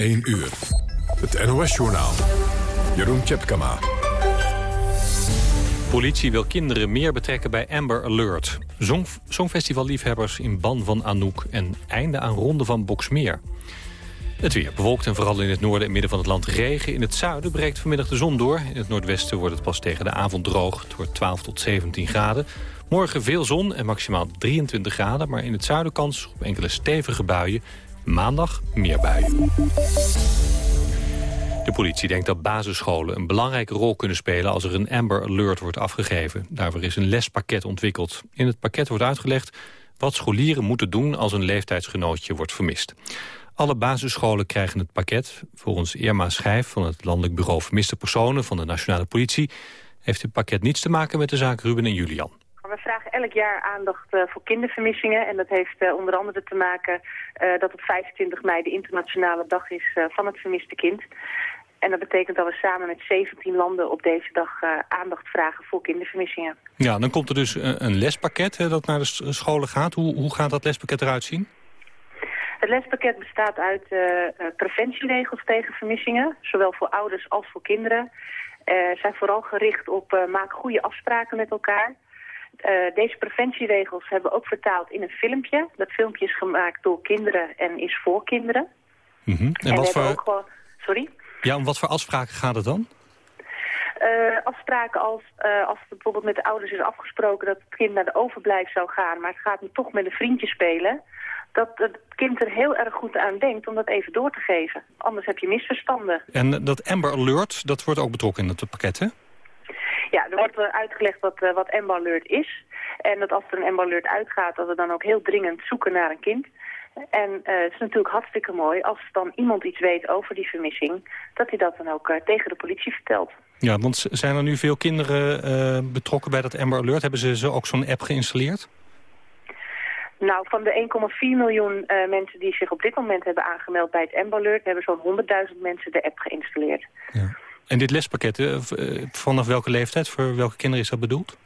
1 uur. Het NOS-journaal. Jeroen Tjepkama. Politie wil kinderen meer betrekken bij Amber Alert. Song Songfestivalliefhebbers in ban van Anouk... en einde aan ronde van Boksmeer. Het weer bewolkt en vooral in het noorden en midden van het land regen. In het zuiden breekt vanmiddag de zon door. In het noordwesten wordt het pas tegen de avond droog. Het wordt 12 tot 17 graden. Morgen veel zon en maximaal 23 graden. Maar in het zuiden kans op enkele stevige buien. Maandag meer buien. De politie denkt dat basisscholen een belangrijke rol kunnen spelen... als er een Amber Alert wordt afgegeven. Daarvoor is een lespakket ontwikkeld. In het pakket wordt uitgelegd wat scholieren moeten doen... als een leeftijdsgenootje wordt vermist. Alle basisscholen krijgen het pakket. Volgens Irma Schijf van het Landelijk Bureau Vermiste Personen... van de Nationale Politie heeft dit pakket niets te maken met de zaak Ruben en Julian. We vragen elk jaar aandacht uh, voor kindervermissingen. En dat heeft uh, onder andere te maken uh, dat op 25 mei de internationale dag is van het vermiste kind. En dat betekent dat we samen met 17 landen op deze dag aandacht vragen voor kindervermissingen. Ja, dan komt er dus een lespakket hè, dat naar de scholen gaat. Hoe, hoe gaat dat lespakket eruit zien? Het lespakket bestaat uit preventieregels tegen vermissingen. Zowel voor ouders als voor kinderen. zijn vooral gericht op maak goede afspraken met elkaar. Uh, deze preventieregels hebben we ook vertaald in een filmpje. Dat filmpje is gemaakt door kinderen en is voor kinderen. Mm -hmm. En, en wat voor... Ook. Sorry? Ja, om wat voor afspraken gaat het dan? Uh, afspraken als, uh, als bijvoorbeeld met de ouders is afgesproken dat het kind naar de overblijf zou gaan, maar het gaat nu toch met een vriendje spelen, dat het kind er heel erg goed aan denkt om dat even door te geven. Anders heb je misverstanden. En dat Amber Alert, dat wordt ook betrokken in het pakket, hè? Ja, er wordt uitgelegd wat, uh, wat Amber Alert is. En dat als er een Amber Alert uitgaat, dat we dan ook heel dringend zoeken naar een kind. En uh, het is natuurlijk hartstikke mooi als dan iemand iets weet over die vermissing... dat hij dat dan ook uh, tegen de politie vertelt. Ja, want zijn er nu veel kinderen uh, betrokken bij dat Amber Alert? Hebben ze, ze ook zo'n app geïnstalleerd? Nou, van de 1,4 miljoen mensen die zich op dit moment hebben aangemeld bij het Amber Alert... hebben zo'n 100.000 mensen de app geïnstalleerd. Ja. En dit lespakket, vanaf welke leeftijd, voor welke kinderen is dat bedoeld?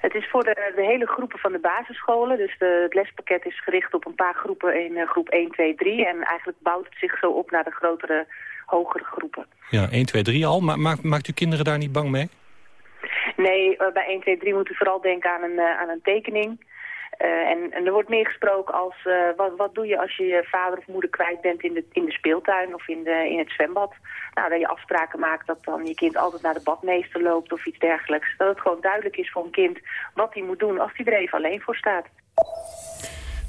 Het is voor de, de hele groepen van de basisscholen. Dus de, het lespakket is gericht op een paar groepen in uh, groep 1, 2, 3. En eigenlijk bouwt het zich zo op naar de grotere, hogere groepen. Ja, 1, 2, 3 al. Maar maakt, maakt u kinderen daar niet bang mee? Nee, bij 1, 2, 3 moet u vooral denken aan een, aan een tekening. Uh, en, er wordt meer gesproken als, uh, wat, wat doe je als je je vader of moeder kwijt bent in de, in de speeltuin of in, de, in het zwembad. Nou, dat je afspraken maakt dat dan je kind altijd naar de badmeester loopt of iets dergelijks. Dat het gewoon duidelijk is voor een kind wat hij moet doen als hij er even alleen voor staat.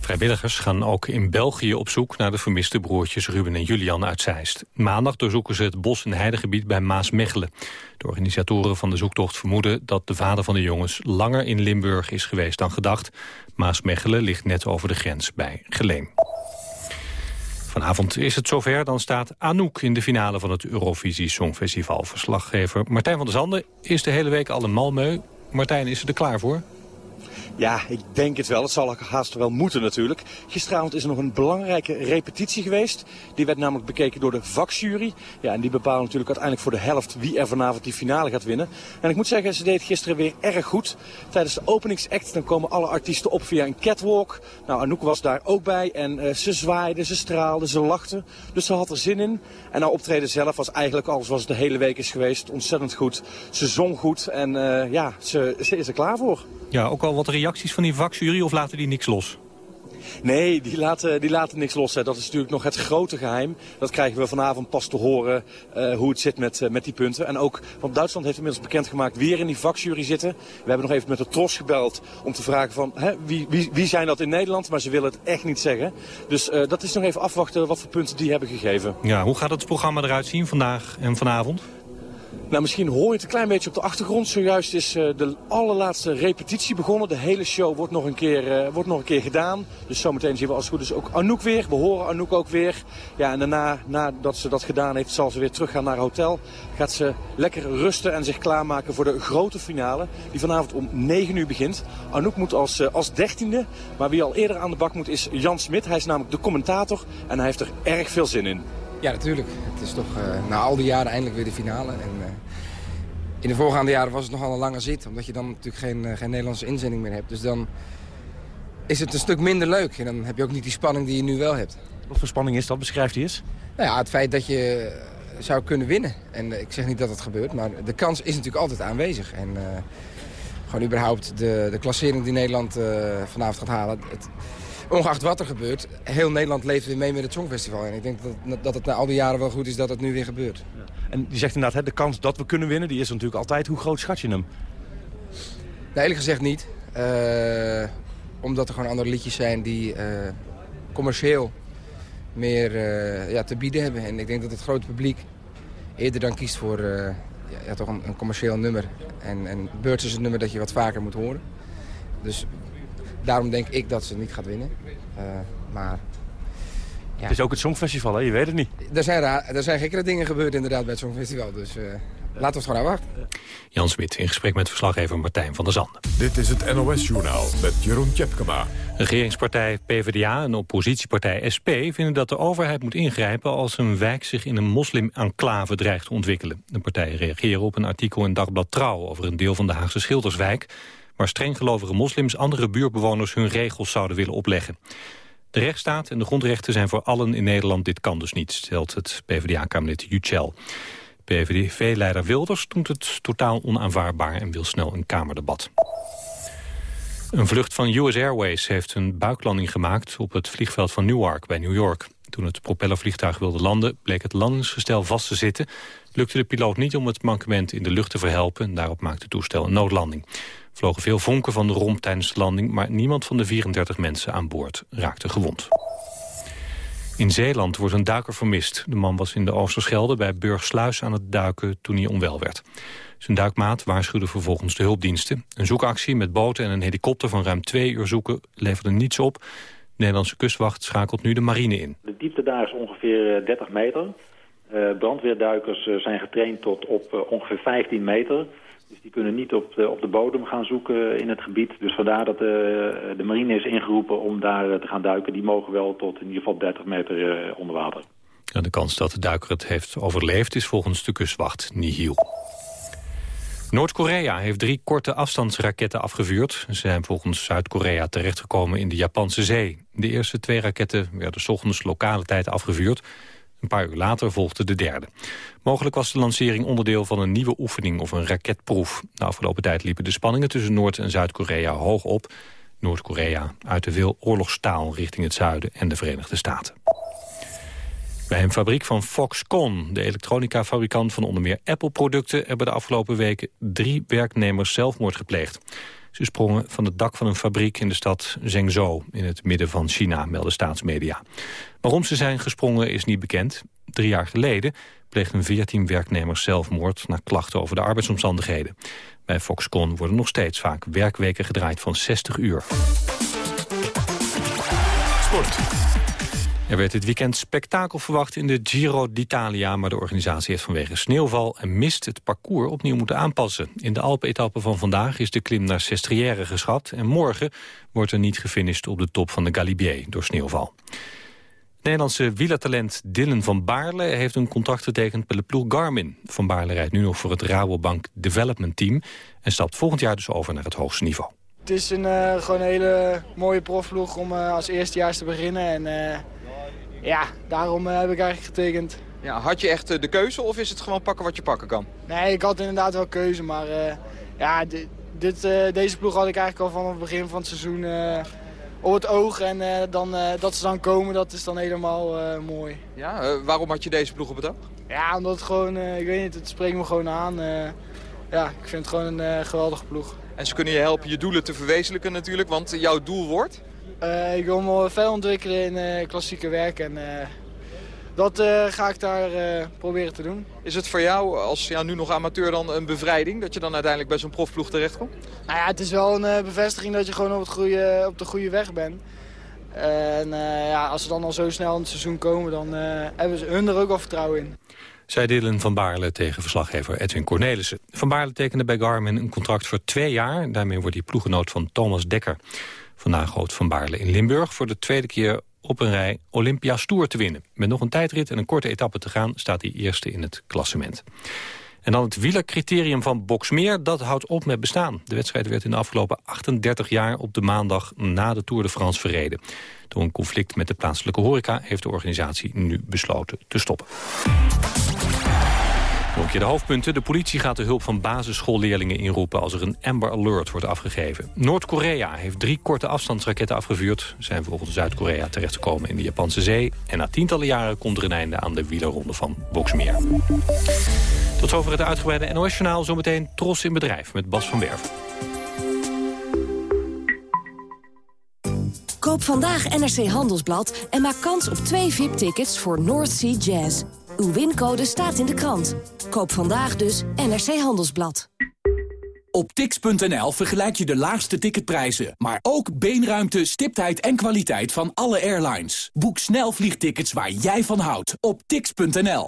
Vrijwilligers gaan ook in België op zoek naar de vermiste broertjes Ruben en Julian uit Zeist. Maandag doorzoeken ze het bos- en heidegebied bij Maasmechelen. De organisatoren van de zoektocht vermoeden dat de vader van de jongens langer in Limburg is geweest dan gedacht. Maasmechelen ligt net over de grens bij Geleen. Vanavond is het zover, dan staat Anouk in de finale van het Eurovisie Songfestival. Verslaggever Martijn van der Zanden is de hele week al in Malmö. Martijn, is er klaar voor? Ja, ik denk het wel. Het zal haast wel moeten natuurlijk. Gisteravond is er nog een belangrijke repetitie geweest. Die werd namelijk bekeken door de vakjury. Ja, en die bepalen natuurlijk uiteindelijk voor de helft wie er vanavond die finale gaat winnen. En ik moet zeggen, ze deed gisteren weer erg goed. Tijdens de openingsact komen alle artiesten op via een catwalk. Nou, Anouk was daar ook bij en uh, ze zwaaide, ze straalde, ze lachte. Dus ze had er zin in. En nou optreden zelf was eigenlijk alles zoals het de hele week is geweest. Ontzettend goed. Ze zong goed en uh, ja, ze, ze is er klaar voor. Ja, ook al wat reacties van die vakjury of laten die niks los? Nee, die laten, die laten niks los. Hè. Dat is natuurlijk nog het grote geheim. Dat krijgen we vanavond pas te horen uh, hoe het zit met, uh, met die punten. En ook, want Duitsland heeft inmiddels bekendgemaakt wie er in die vakjury zitten. We hebben nog even met de TROS gebeld om te vragen van hè, wie, wie, wie zijn dat in Nederland. Maar ze willen het echt niet zeggen. Dus uh, dat is nog even afwachten wat voor punten die hebben gegeven. Ja, hoe gaat het programma eruit zien vandaag en vanavond? Nou, misschien hoor je het een klein beetje op de achtergrond. Zojuist is uh, de allerlaatste repetitie begonnen. De hele show wordt nog een keer, uh, wordt nog een keer gedaan. Dus zometeen zien we als het goed is ook Anouk weer. We horen Anouk ook weer. Ja, en daarna, nadat ze dat gedaan heeft, zal ze weer teruggaan naar hotel. Gaat ze lekker rusten en zich klaarmaken voor de grote finale. Die vanavond om 9 uur begint. Anouk moet als, uh, als dertiende. Maar wie al eerder aan de bak moet is Jan Smit. Hij is namelijk de commentator. En hij heeft er erg veel zin in. Ja, natuurlijk. Het is toch uh, na al die jaren eindelijk weer de finale. En, uh, in de voorgaande jaren was het nogal een lange zit. Omdat je dan natuurlijk geen, uh, geen Nederlandse inzending meer hebt. Dus dan is het een stuk minder leuk. En dan heb je ook niet die spanning die je nu wel hebt. Wat voor spanning is dat? Beschrijft hij eens. Nou ja, het feit dat je zou kunnen winnen. En ik zeg niet dat het gebeurt, maar de kans is natuurlijk altijd aanwezig. En gewoon überhaupt de, de klassering die Nederland vanavond gaat halen... Het, ongeacht wat er gebeurt, heel Nederland leeft weer mee met het Songfestival. En ik denk dat, dat het na al die jaren wel goed is dat het nu weer gebeurt. Ja. En die zegt inderdaad, hè, de kans dat we kunnen winnen, die is natuurlijk altijd. Hoe groot schat je hem? Nee, eerlijk gezegd niet. Uh, omdat er gewoon andere liedjes zijn die uh, commercieel meer uh, ja, te bieden hebben. En ik denk dat het grote publiek eerder dan kiest voor ja, toch een, een, commercieel nummer. En, en Birds is een nummer dat je wat vaker moet horen. Dus daarom denk ik dat ze niet gaat winnen. Uh, maar... Ja. Het is ook het Songfestival, hè? Je weet het niet. Er zijn, er zijn gekkere dingen gebeurd inderdaad bij het Songfestival. Dus uh, laten we het gewoon afwachten. Jan Smit in gesprek met verslaggever Martijn van der Zanden. Dit is het NOS-journaal met Jeroen Tjepkema. Regeringspartij PvdA en oppositiepartij SP vinden dat de overheid moet ingrijpen... als een wijk zich in een moslim-enclave dreigt te ontwikkelen. De partijen reageren op een artikel in Dagblad Trouw... over een deel van de Haagse Schilderswijk waar strenggelovige moslims andere buurtbewoners hun regels zouden willen opleggen. De rechtsstaat en de grondrechten zijn voor allen in Nederland. Dit kan dus niet, stelt het PvdA-kamerlid Yücel. PVV-leider Wilders noemt het totaal onaanvaardbaar en wil snel een kamerdebat. Een vlucht van US Airways heeft een buiklanding gemaakt op het vliegveld van Newark bij New York. Toen het propellervliegtuig wilde landen, bleek het landingsgestel vast te zitten. Lukte de piloot niet om het mankement in de lucht te verhelpen. En daarop maakte het toestel een noodlanding vlogen veel vonken van de romp tijdens de landing... maar niemand van de 34 mensen aan boord raakte gewond. In Zeeland wordt een duiker vermist. De man was in de Oosterschelde bij Burgsluis aan het duiken toen hij onwel werd. Zijn duikmaat waarschuwde vervolgens de hulpdiensten. Een zoekactie met boten en een helikopter van ruim twee uur zoeken leverde niets op. De Nederlandse kustwacht schakelt nu de marine in. De diepte daar is ongeveer 30 meter. Uh, brandweerduikers uh, zijn getraind tot op ongeveer 15 meter. Dus die kunnen niet op de, op de bodem gaan zoeken in het gebied. Dus vandaar dat de, de marine is ingeroepen om daar eh, te gaan duiken. Die mogen wel tot in ieder geval 30 meter eh, onder water. Ja, de kans dat de duiker het heeft overleefd is volgens de kustwacht nihil. Noord-Korea heeft drie korte afstandsraketten afgevuurd. Ze zijn volgens Zuid-Korea terechtgekomen in de Japanse zee. De eerste twee raketten werden s ochtends lokale tijd afgevuurd. Een paar uur later volgde de derde. Mogelijk was de lancering onderdeel van een nieuwe oefening of een raketproef. De afgelopen tijd liepen de spanningen tussen Noord- en Zuid-Korea hoog op. Noord-Korea uitte veel oorlogstaal richting het zuiden en de Verenigde Staten. Bij een fabriek van Foxconn, de elektronica-fabrikant van onder meer Apple-producten... hebben de afgelopen weken drie werknemers zelfmoord gepleegd. Ze sprongen van het dak van een fabriek in de stad Zhengzhou... in het midden van China, melden staatsmedia. Waarom ze zijn gesprongen is niet bekend. Drie jaar geleden pleegden 14 werknemers zelfmoord... na klachten over de arbeidsomstandigheden. Bij Foxconn worden nog steeds vaak werkweken gedraaid van 60 uur. Er werd dit weekend spektakel verwacht in de Giro d'Italia... maar de organisatie heeft vanwege sneeuwval en mist het parcours opnieuw moeten aanpassen. In de Alpen-etappe van vandaag is de klim naar Sestriere geschat... en morgen wordt er niet gefinished op de top van de Galibier door sneeuwval. Nederlandse wielertalent Dylan van Baarle heeft een contract getekend bij de ploeg Garmin. Van Baarle rijdt nu nog voor het Rabobank Development Team... en stapt volgend jaar dus over naar het hoogste niveau. Het is een, uh, gewoon een hele mooie profploeg om uh, als eerstejaars te beginnen. En uh, ja, daarom heb ik eigenlijk getekend. Ja, had je echt de keuze of is het gewoon pakken wat je pakken kan? Nee, ik had inderdaad wel keuze, maar ja, dit, deze ploeg had ik eigenlijk al van het begin van het seizoen op het oog. En uh, dan, uh, dat ze dan komen, dat is dan helemaal uh, mooi. Ja, waarom had je deze ploeg op het oog? Ja, omdat het gewoon, ik weet niet, het spreekt me gewoon aan. ja, ik vind het gewoon een geweldige ploeg. En ze kunnen je helpen je doelen te verwezenlijken natuurlijk, want jouw doel wordt? ik wil me verder ontwikkelen in klassieke werk en dat uh, ga ik daar proberen te doen. Is het voor jou als ja, nu nog amateur dan een bevrijding... dat je dan uiteindelijk bij zo'n profploeg terechtkomt? Nou ja, het is wel een bevestiging dat je gewoon op, het goede, op de goede weg bent. En ja, als ze dan al zo snel in het seizoen komen... dan hebben ze hun er ook al vertrouwen in. Zij Dylan van Baarle tegen verslaggever Edwin Cornelissen. Van Baarle tekende bij Garmin een contract voor twee jaar. Daarmee wordt hij ploegenoot van Thomas Dekker. Vandaag hoopt Van Baarle in Limburg voor de tweede keer op een rij Olympia Stoer te winnen. Met nog een tijdrit en een korte etappe te gaan staat hij eerste in het klassement. En dan het wielercriterium van Boksmeer, dat houdt op met bestaan. De wedstrijd werd in de afgelopen 38 jaar op de maandag na de Tour de France verreden. Door een conflict met de plaatselijke horeca heeft de organisatie nu besloten te stoppen. Je de hoofdpunten. De politie gaat de hulp van basisschoolleerlingen inroepen... als er een Amber Alert wordt afgegeven. Noord-Korea heeft drie korte afstandsraketten afgevuurd. Zijn volgens Zuid-Korea terechtgekomen in de Japanse zee. En na tientallen jaren komt er een einde aan de wielerronde van Boksmeer. Tot zover het uitgebreide NOS-journaal. Zometeen Tros in Bedrijf met Bas van Werven. Koop vandaag NRC Handelsblad en maak kans op twee VIP-tickets voor North Sea Jazz. Uw wincode staat in de krant. Koop vandaag dus NRC Handelsblad. Op tix.nl vergelijk je de laagste ticketprijzen, maar ook beenruimte, stiptheid en kwaliteit van alle airlines. Boek snel vliegtickets waar jij van houdt op tix.nl.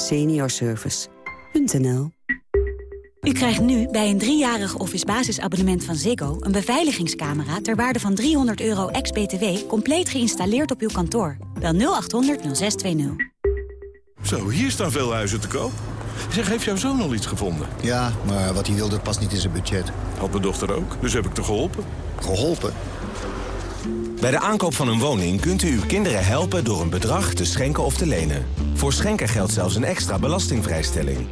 seniorservice.nl U krijgt nu bij een driejarig office basisabonnement van Ziggo... een beveiligingscamera ter waarde van 300 euro ex-BTW... compleet geïnstalleerd op uw kantoor. Bel 0800 0620. Zo, hier staan veel huizen te koop. Zeg, heeft jouw zoon al iets gevonden? Ja, maar wat hij wilde past niet in zijn budget. Had mijn dochter ook, dus heb ik te geholpen. Geholpen? Bij de aankoop van een woning kunt u uw kinderen helpen door een bedrag te schenken of te lenen. Voor schenken geldt zelfs een extra belastingvrijstelling.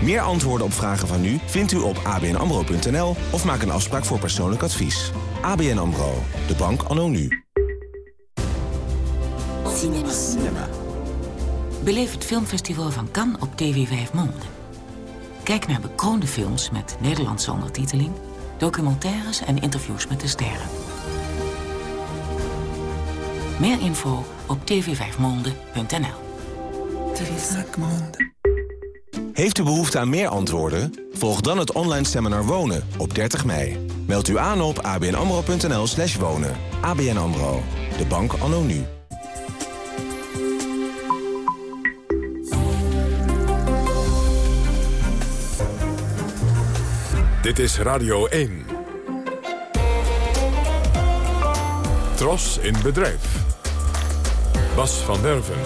Meer antwoorden op vragen van u vindt u op abnamro.nl of maak een afspraak voor persoonlijk advies. ABN AMRO, de bank anno nu. Cinema. Cinema. Beleef het filmfestival van Cannes op TV 5 Monde. Kijk naar bekroonde films met Nederlandse ondertiteling... documentaires en interviews met de sterren. Meer info op tv5monde.nl. Heeft u behoefte aan meer antwoorden? Volg dan het online seminar Wonen op 30 mei. Meld u aan op abnamro.nl slash wonen. ABN AMRO, de bank anno nu. Dit is Radio 1. Tros in bedrijf. Bas van Derven.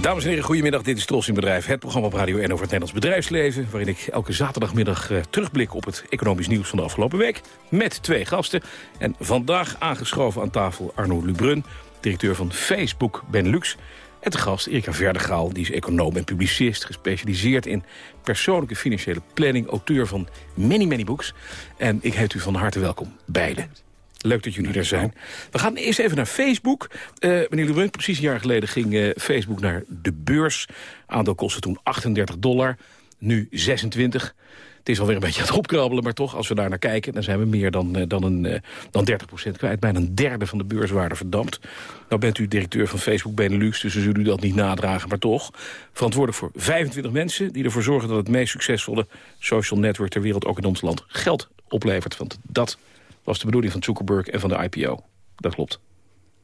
Dames en heren, goedemiddag. Dit is Tros in Bedrijf. Het programma op Radio 1 over het Nederlands bedrijfsleven... waarin ik elke zaterdagmiddag uh, terugblik op het economisch nieuws van de afgelopen week... met twee gasten. En vandaag aangeschoven aan tafel Arno Lubrun... directeur van Facebook Benelux... En de gast Erika Verdegaal, die is econoom en publicist... gespecialiseerd in persoonlijke financiële planning... auteur van many, many books. En ik heet u van harte welkom, beiden. Leuk dat jullie er zijn. We gaan eerst even naar Facebook. Uh, meneer Lebrun, precies een jaar geleden ging uh, Facebook naar de beurs. Aandeel kostte toen 38 dollar, nu 26. Het is alweer een beetje aan het opkrabbelen, maar toch, als we daar naar kijken... dan zijn we meer dan, uh, dan, een, dan 30% kwijt. Bijna een derde van de beurswaarde verdampt. Nou bent u directeur van Facebook Benelux, dus zullen u dat niet nadragen, maar toch. Verantwoordelijk voor 25 mensen die ervoor zorgen... dat het meest succesvolle social network ter wereld ook in ons land geld oplevert. Want dat was de bedoeling van Zuckerberg en van de IPO. Dat klopt.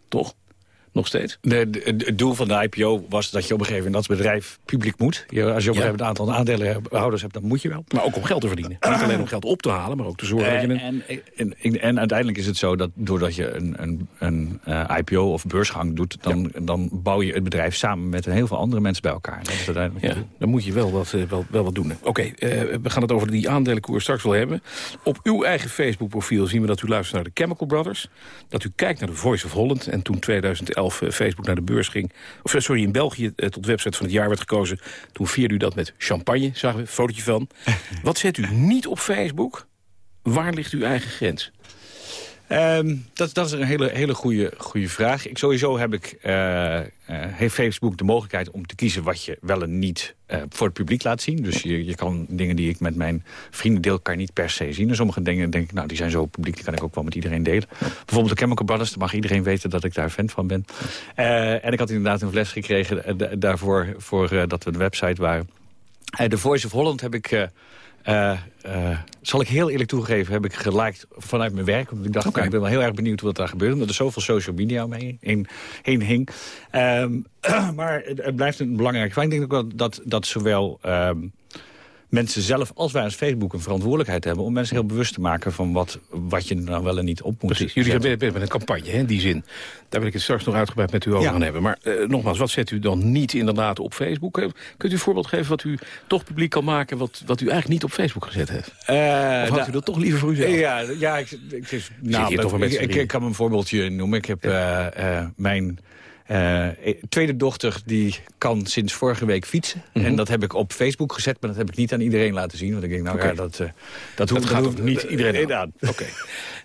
Toch? Nog steeds? Het doel van de IPO was dat je op een gegeven moment als bedrijf publiek moet. Je, als je op een gegeven moment een aantal aandeelhouders hebt, dan moet je wel. Maar ook om geld te verdienen. Niet alleen om geld op te halen, maar ook te zorgen dat je... Een... En, en, en, uiteindelijk is het zo dat doordat je een, een, een uh, IPO of beursgang doet... Dan, ja. dan bouw je het bedrijf samen met heel veel andere mensen bij elkaar. Dat is uiteindelijk ja, dan moet je wel wat, uh, wel, wel wat doen. Oké, okay, uh, we gaan het over die aandelenkoers straks wel hebben. Op uw eigen Facebook-profiel zien we dat u luistert naar de Chemical Brothers. Dat u kijkt naar de Voice of Holland. En toen 2011 Facebook naar de beurs ging... of sorry, in België tot website van het jaar werd gekozen... toen vierde u dat met champagne, zagen we een fotootje van. Wat zet u niet op Facebook? Waar ligt uw eigen grens? Um, dat, dat is een hele, hele goede, goede vraag. Ik, sowieso heb ik, uh, uh, heeft Facebook de mogelijkheid om te kiezen wat je wel en niet uh, voor het publiek laat zien. Dus je, je kan dingen die ik met mijn vrienden deel, kan niet per se zien. En sommige dingen denk ik, nou die zijn zo publiek, die kan ik ook wel met iedereen delen. Bijvoorbeeld de Chemical Brothers, dan mag iedereen weten dat ik daar fan van ben. en ik had inderdaad een fles gekregen daarvoor voor, dat we de website waren. De Voice of Holland heb ik... Uh, uh, zal ik heel eerlijk toegeven, heb ik geliked vanuit mijn werk. Want ik dacht, okay. ik ben wel heel erg benieuwd wat daar gebeurt. Omdat er zoveel social media omheen heen, heen hing. Um, maar het, het, blijft een belangrijk vraag. Ik denk ook wel dat, dat zowel... Um, mensen zelf als wij als Facebook een verantwoordelijkheid hebben... om mensen heel bewust te maken van wat, wat je nou wel en niet op moet Precies. Jullie zijn met een campagne, hè, in die zin. Daar wil ik het straks nog uitgebreid met u over ja. gaan hebben. Maar uh, nogmaals, wat zet u dan niet inderdaad op Facebook? Kunt u een voorbeeld geven wat u toch publiek kan maken... wat, wat u eigenlijk niet op Facebook gezet heeft? Uh, of houdt u dat toch liever voor uzelf? Ja, ja ik, ik, is, nou, ik, ik, kan een voorbeeldje noemen. Ik heb ja. uh, mijn... Uh, tweede dochter die kan sinds vorige week fietsen. Mm -hmm. En dat heb ik op Facebook gezet, maar dat heb ik niet aan iedereen laten zien. Want ik denk, nou okay. ja, dat, uh, dat hoeft, dat hoeft niet iedereen aan. Oké.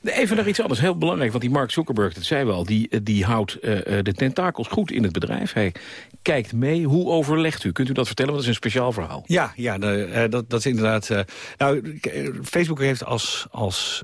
Okay. Even naar iets anders, heel belangrijk. Want die Mark Zuckerberg, dat zei wel, die, die houdt uh, de tentakels goed in het bedrijf. Hij kijkt mee. Hoe overlegt u? Kunt u dat vertellen? Want dat is een speciaal verhaal. Ja, ja de, dat, dat is inderdaad... nou, Facebook heeft als, als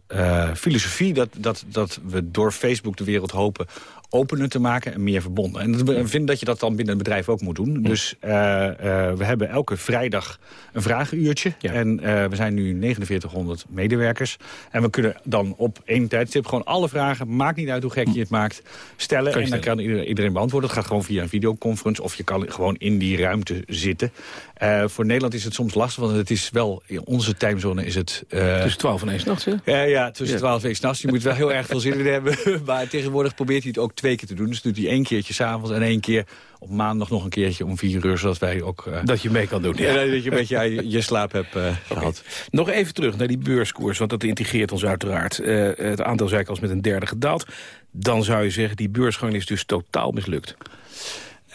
filosofie dat, dat, dat we door Facebook de wereld hopen opener te maken en meer verbonden. En we vinden dat je dat dan binnen het bedrijf ook moet doen. Dus uh, uh, we hebben elke vrijdag een vragenuurtje. Ja. En uh, we zijn nu 4900 medewerkers. En we kunnen dan op één tijdstip gewoon alle vragen... maakt niet uit hoe gek je het maakt, stellen. en dan kan iedereen, beantwoorden. Het gaat gewoon via een videoconference. Of je kan gewoon in die ruimte zitten. voor Nederland is het soms lastig, want het is wel... in onze timezone is het... tussen 12 en 1 s'nachts? Ja, ja, tussen ja. 12 en 1 s'nachts. Je moet wel heel erg veel zin in hebben. maar tegenwoordig probeert hij het ook twee keer te doen. Dus doet hij één keertje s'avonds en één keer op maandag nog een keertje om vier uur. Zodat wij ook... Uh, dat je mee kan doen. Ja. dat je een beetje je, je slaap hebt uh, gehad. Nog even terug naar die beurskoers, want dat integreert ons uiteraard. Uh, het aantal zei ik als met een derde gedaald. Dan zou je zeggen, die beursgang is dus totaal mislukt.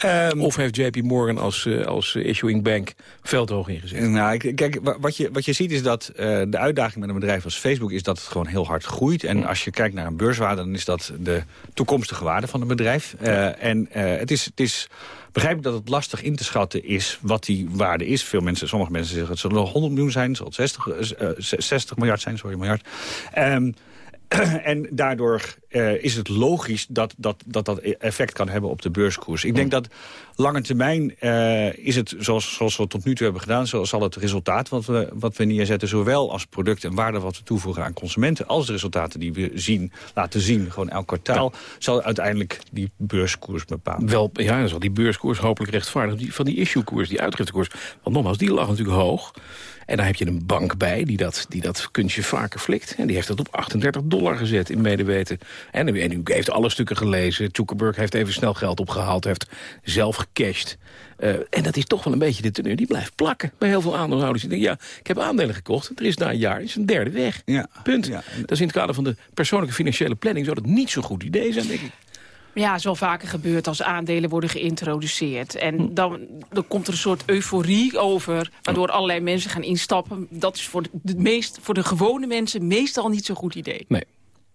Um, of heeft JP Morgan als, uh, als issuing bank veldhoog ingezet? Nou, kijk, wat je, wat je ziet is dat uh, de uitdaging met een bedrijf als Facebook... is dat het gewoon heel hard groeit. En als je kijkt naar een beurswaarde... dan is dat de toekomstige waarde van een bedrijf. Uh, en het is... Het is begrijp ik dat het lastig in te schatten is wat die waarde is. Veel mensen, sommige mensen zeggen het zal 100 miljoen zijn, het zal 60, 60 miljard zijn, sorry, miljard. Um, en daardoor uh, is het logisch dat dat, dat dat effect kan hebben op de beurskoers. Ik denk dat lange termijn uh, is het, zoals, zoals we het tot nu toe hebben gedaan... Zo zal het resultaat wat we, wat we neerzetten... zowel als product en waarde wat we toevoegen aan consumenten... als de resultaten die we zien, laten zien, gewoon elk kwartaal... Ja. zal uiteindelijk die beurskoers bepalen. Wel, ja, dan zal die beurskoers hopelijk rechtvaardig... Die, van die issuekoers, die uitgiftekoers. Want nogmaals, die lag natuurlijk hoog... En daar heb je een bank bij die dat, die dat kunstje vaker flikt. En die heeft dat op 38 dollar gezet in medeweten. En, en u heeft alle stukken gelezen. Zuckerberg heeft even snel geld opgehaald. Heeft zelf gecashed. Uh, en dat is toch wel een beetje de teneur. Die blijft plakken bij heel veel aandeelhouders. Die denken, ja, ik heb aandelen gekocht. Er is na een jaar is een derde weg. Ja. Punt. Ja. Dat is in het kader van de persoonlijke financiële planning... zou dat niet zo'n goed idee zijn, denk ik. Ja, zo vaker gebeurt als aandelen worden geïntroduceerd. En dan, dan komt er een soort euforie over... waardoor allerlei mensen gaan instappen. Dat is voor de, meest, voor de gewone mensen meestal niet zo'n goed idee. Nee.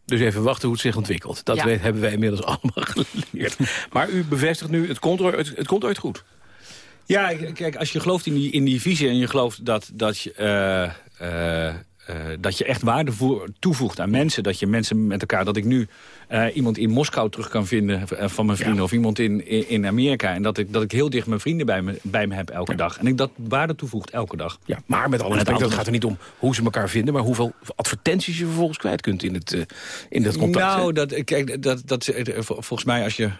Dus even wachten hoe het zich ontwikkelt. Dat ja. weet, hebben wij inmiddels allemaal geleerd. Maar u bevestigt nu, het komt, het, het komt ooit goed. Ja, kijk, als je gelooft in die, in die visie en je gelooft dat, dat je... Uh, uh, uh, dat je echt waarde toevoegt aan mensen. Dat je mensen met elkaar... Dat ik nu uh, iemand in Moskou terug kan vinden van mijn vrienden... Ja. of iemand in, in, in, Amerika. En dat ik, dat ik heel dicht mijn vrienden bij me, bij me heb elke ja. dag. En ik dat waarde toevoegt elke dag. Ja, maar met alle respect, het gaat er niet om hoe ze elkaar vinden... maar hoeveel advertenties je vervolgens kwijt kunt in het, uh, in dat contact. Nou, dat, kijk, dat, dat, volgens mij als je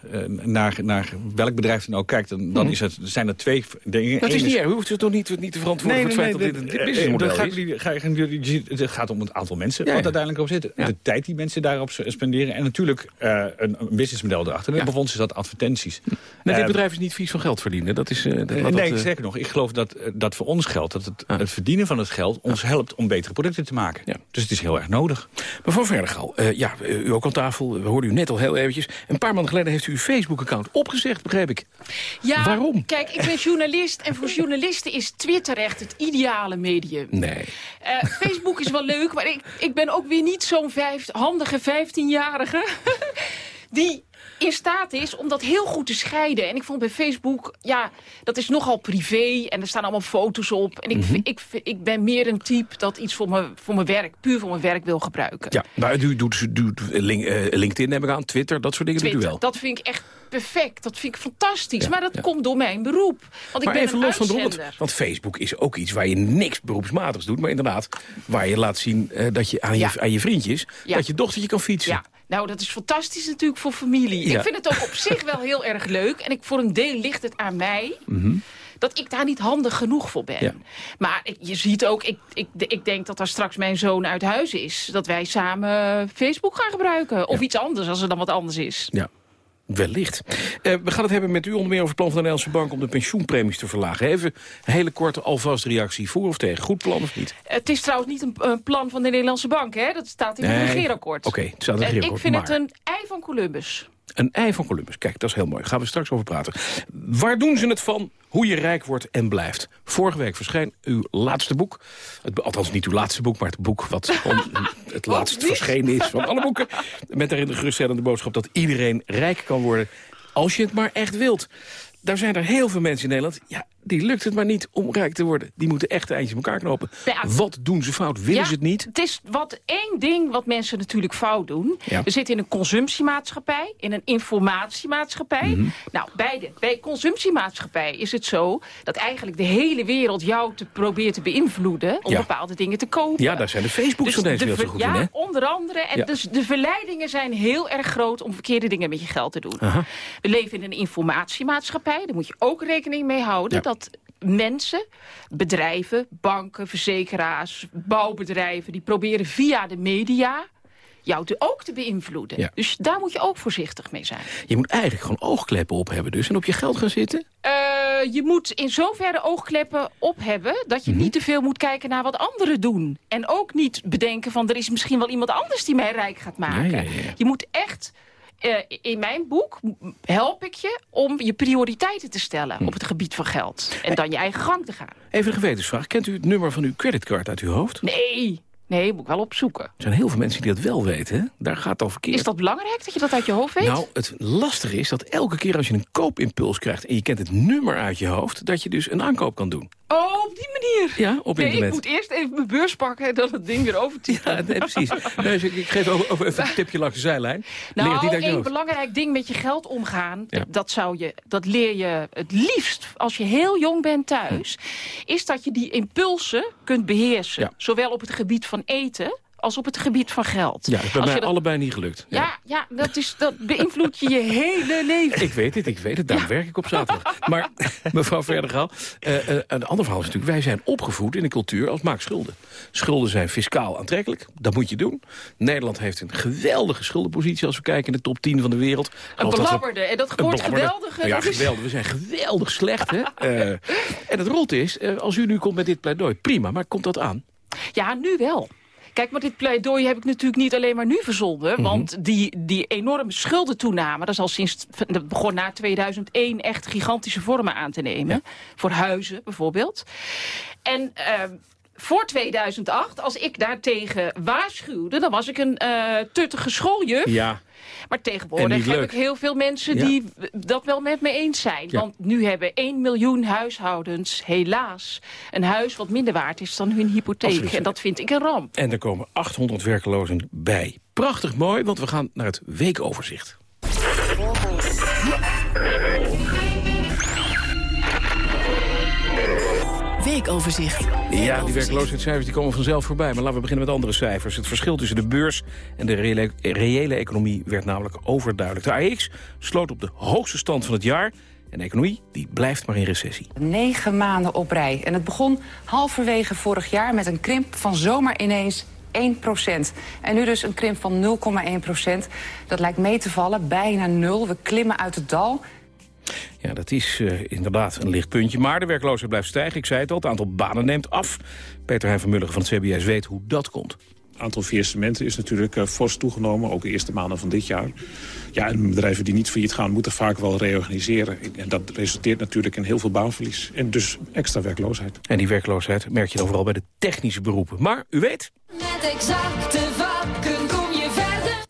naar, naar welk bedrijf dan ook kijkt... dan, dan is het, zijn er twee dingen. Dat is niet erg. U hoeft het toch niet, niet te verantwoorden nee, voor het nee, feit nee, dat dit een businessmodel is? Het gaat om het aantal mensen ja, wat uiteindelijk op zit. De tijd die mensen daarop spenderen. En natuurlijk uh, een, een businessmodel erachter. Ja. Bijvoorbeeld is dat advertenties. Nee, dit bedrijf is niet vies van geld verdienen. Dat is, uh, dat, nee, dat, uh... zeker nog. Ik geloof dat, dat voor ons geldt. Dat het, ah. het verdienen van het geld ons helpt om betere producten te maken. Ja. Dus het is heel erg nodig. Mevrouw Verdergal, ja, u ook aan tafel. We hoorden u net al heel eventjes. Een paar maanden geleden heeft u uw Facebook-account opgezegd, begreep ik. Ja, Waarom? kijk, ik ben journalist. En voor journalisten is Twitter echt het ideale medium. Nee. Facebook is wel leuk, maar ik, ik ben ook weer niet zo'n handige 15-jarige... die in staat is om dat heel goed te scheiden. En ik vond bij Facebook, ja, dat is nogal privé. En er staan allemaal foto's op. En ik, mm -hmm. ik, ik ben meer een type dat iets voor, me, voor mijn werk, puur voor mijn werk wil gebruiken. Ja, maar u doet, doet LinkedIn, neem ik aan, Twitter, dat soort dingen Twitter, doet u wel. dat vind ik echt perfect. Dat vind ik fantastisch. maar dat komt door mijn beroep. Want maar ik ben even een los van de rond. Want Facebook is ook iets waar je niks beroepsmatigs doet. Maar inderdaad, waar je laat zien eh, dat je aan, Ja. je aan je vriendjes... Dat je dochtertje kan fietsen. Ja, nou dat is fantastisch natuurlijk voor familie. Ik vind het ook op zich wel heel erg leuk. En ik, voor een deel ligt het aan mij Mhm. dat ik daar niet handig genoeg voor ben. Ja. Maar je ziet ook, ik, ik, ik denk dat als straks mijn zoon uit huis is... dat wij samen Facebook gaan gebruiken. Of iets anders, als er dan wat anders is. Ja. Wellicht. Eh, we gaan het hebben met u onder meer over het plan van de Nederlandse Bank... om de pensioenpremies te verlagen. Even een hele korte alvast reactie. Voor of tegen? Goed plan of niet? Het is trouwens niet een, een plan van de Nederlandse Bank, hè? Dat staat in het regeerakkoord. Oké, het staat in het En ik regeerakkoord, vind maar- het een ei van Columbus. Een ei van Columbus. Kijk, dat is heel mooi. Gaan we straks over praten. Waar doen ze het van? Hoe je rijk wordt en blijft. Vorige week verscheen uw laatste boek. Het, althans niet uw laatste boek, maar het boek wat het laatst verschenen is van alle boeken. Met daarin de geruststellende boodschap dat iedereen rijk kan worden. Als je het maar echt wilt. Daar zijn er heel veel mensen in Nederland. Ja, die lukt het maar niet om rijk te worden. Die moeten echt eindjes in elkaar knopen. Ja. Wat doen ze fout? Willen Ja, ze het niet? Het is wat één ding wat mensen natuurlijk fout doen. Ja. We zitten in een consumptiemaatschappij, in een informatiemaatschappij. Mhm. Nou, beide. Bij consumptiemaatschappij is het zo dat eigenlijk de hele wereld jou te probeert te beïnvloeden om bepaalde dingen te kopen. Ja, daar zijn de Facebooks van deze de wereld zo goed in, hè? onder andere. En dus de verleidingen zijn heel erg groot om verkeerde dingen met je geld te doen. Aha. We leven in een informatiemaatschappij. Daar moet je ook rekening mee houden. Dat mensen, bedrijven, banken, verzekeraars, bouwbedrijven... die proberen via de media jou te, ook te beïnvloeden. Ja. Dus daar moet je ook voorzichtig mee zijn. Je moet eigenlijk gewoon oogkleppen op hebben dus. En op je geld gaan zitten. Eh, je moet in zoverre oogkleppen op hebben... dat je niet te veel moet kijken naar wat anderen doen. En ook niet bedenken van... er is misschien wel iemand anders die mij rijk gaat maken. Ja, ja, ja. Je moet echt... eh, in mijn boek help ik je om je prioriteiten te stellen Hm. op het gebied van geld. En dan je eigen gang te gaan. Even een gewetensvraag. Kent u het nummer van uw creditcard uit uw hoofd? Nee, nee, moet ik wel opzoeken. Er zijn heel veel mensen die dat wel weten. Hè? Daar gaat het al verkeerd. Is dat belangrijk dat je dat uit je hoofd weet? Nou, het lastige is dat elke keer als je een koopimpuls krijgt... en je kent het nummer uit je hoofd... dat je dus een aankoop kan doen. Oh, op die manier? Ja, op nee, internet. ik moet eerst even mijn beurs pakken en dan het ding weer overtypen. Ja, nee, precies. Nee, dus ik, ik geef over, over even een tipje langs de zijlijn. Nou, je één belangrijk ding met je geld omgaan, Ja. dat, zou je, dat leer je het liefst als je heel jong bent thuis, is dat je die impulsen kunt beheersen. Ja. Zowel op het gebied van eten als op het gebied van geld. Ja, dat is bij Als mij dat- allebei niet gelukt. ja, ja dat, is, dat beïnvloedt je je hele leven. Ik weet het, ik weet het. Daar werk ik op zaterdag. Maar mevrouw Verdergaal, eh, een ander verhaal is natuurlijk... wij zijn opgevoed in een cultuur als maak schulden. Schulden zijn fiscaal aantrekkelijk. Dat moet je doen. Nederland heeft een geweldige schuldenpositie... als we kijken in de top 10 van de wereld. Een belabberde. En dat woord belabberde. geweldige. Ja, geweldig. We zijn geweldig slecht, hè? Eh, en het rot is, als u nu komt met dit pleidooi, prima. Maar komt dat aan? Ja, nu wel. Kijk, maar dit pleidooi heb ik natuurlijk niet alleen maar nu verzonnen. Mhm. Want die, die enorme schuldentoename, dat is al sinds... dat begon na 2001 echt gigantische vormen aan te nemen. Voor huizen bijvoorbeeld. En... ehm, voor 2008, als ik daartegen waarschuwde... dan was ik een eh tuttige schooljuf. Ja. Maar En tegenwoordig heb ik heel veel mensen Ja. die dat wel met me eens zijn. Ja. Want nu hebben 1 miljoen huishoudens helaas een huis wat minder waard is dan hun hypotheek. Absoluut. En dat vind ik een ramp. En er komen 800 werklozen bij. Prachtig mooi, want we gaan naar het weekoverzicht. Weekoverzicht. Ja, die werkloosheidscijfers die komen vanzelf voorbij. Maar laten we beginnen met andere cijfers. Het verschil tussen de beurs en de reële, reële economie werd namelijk overduidelijk. De AX sloot op de hoogste stand van het jaar. En de economie die blijft maar in recessie. Negen maanden op rij. En het begon halverwege vorig jaar met een krimp van zomaar ineens 1% En nu dus een krimp van 0,1% Dat lijkt mee te vallen, bijna nul. We klimmen uit het dal. Ja, dat is eh, inderdaad een licht puntje. Maar de werkloosheid blijft stijgen. Ik zei het al, het aantal banen neemt af. Peter Hein van Mulligen van het CBS weet hoe dat komt. Het aantal faillissementen is natuurlijk eh, fors toegenomen, ook de eerste maanden van dit jaar. Ja, en bedrijven die niet failliet gaan, moeten vaak wel reorganiseren. En dat resulteert natuurlijk in heel veel baanverlies. En dus extra werkloosheid. En die werkloosheid merk je dan vooral bij de technische beroepen. Maar u weet, Met exacte vakken.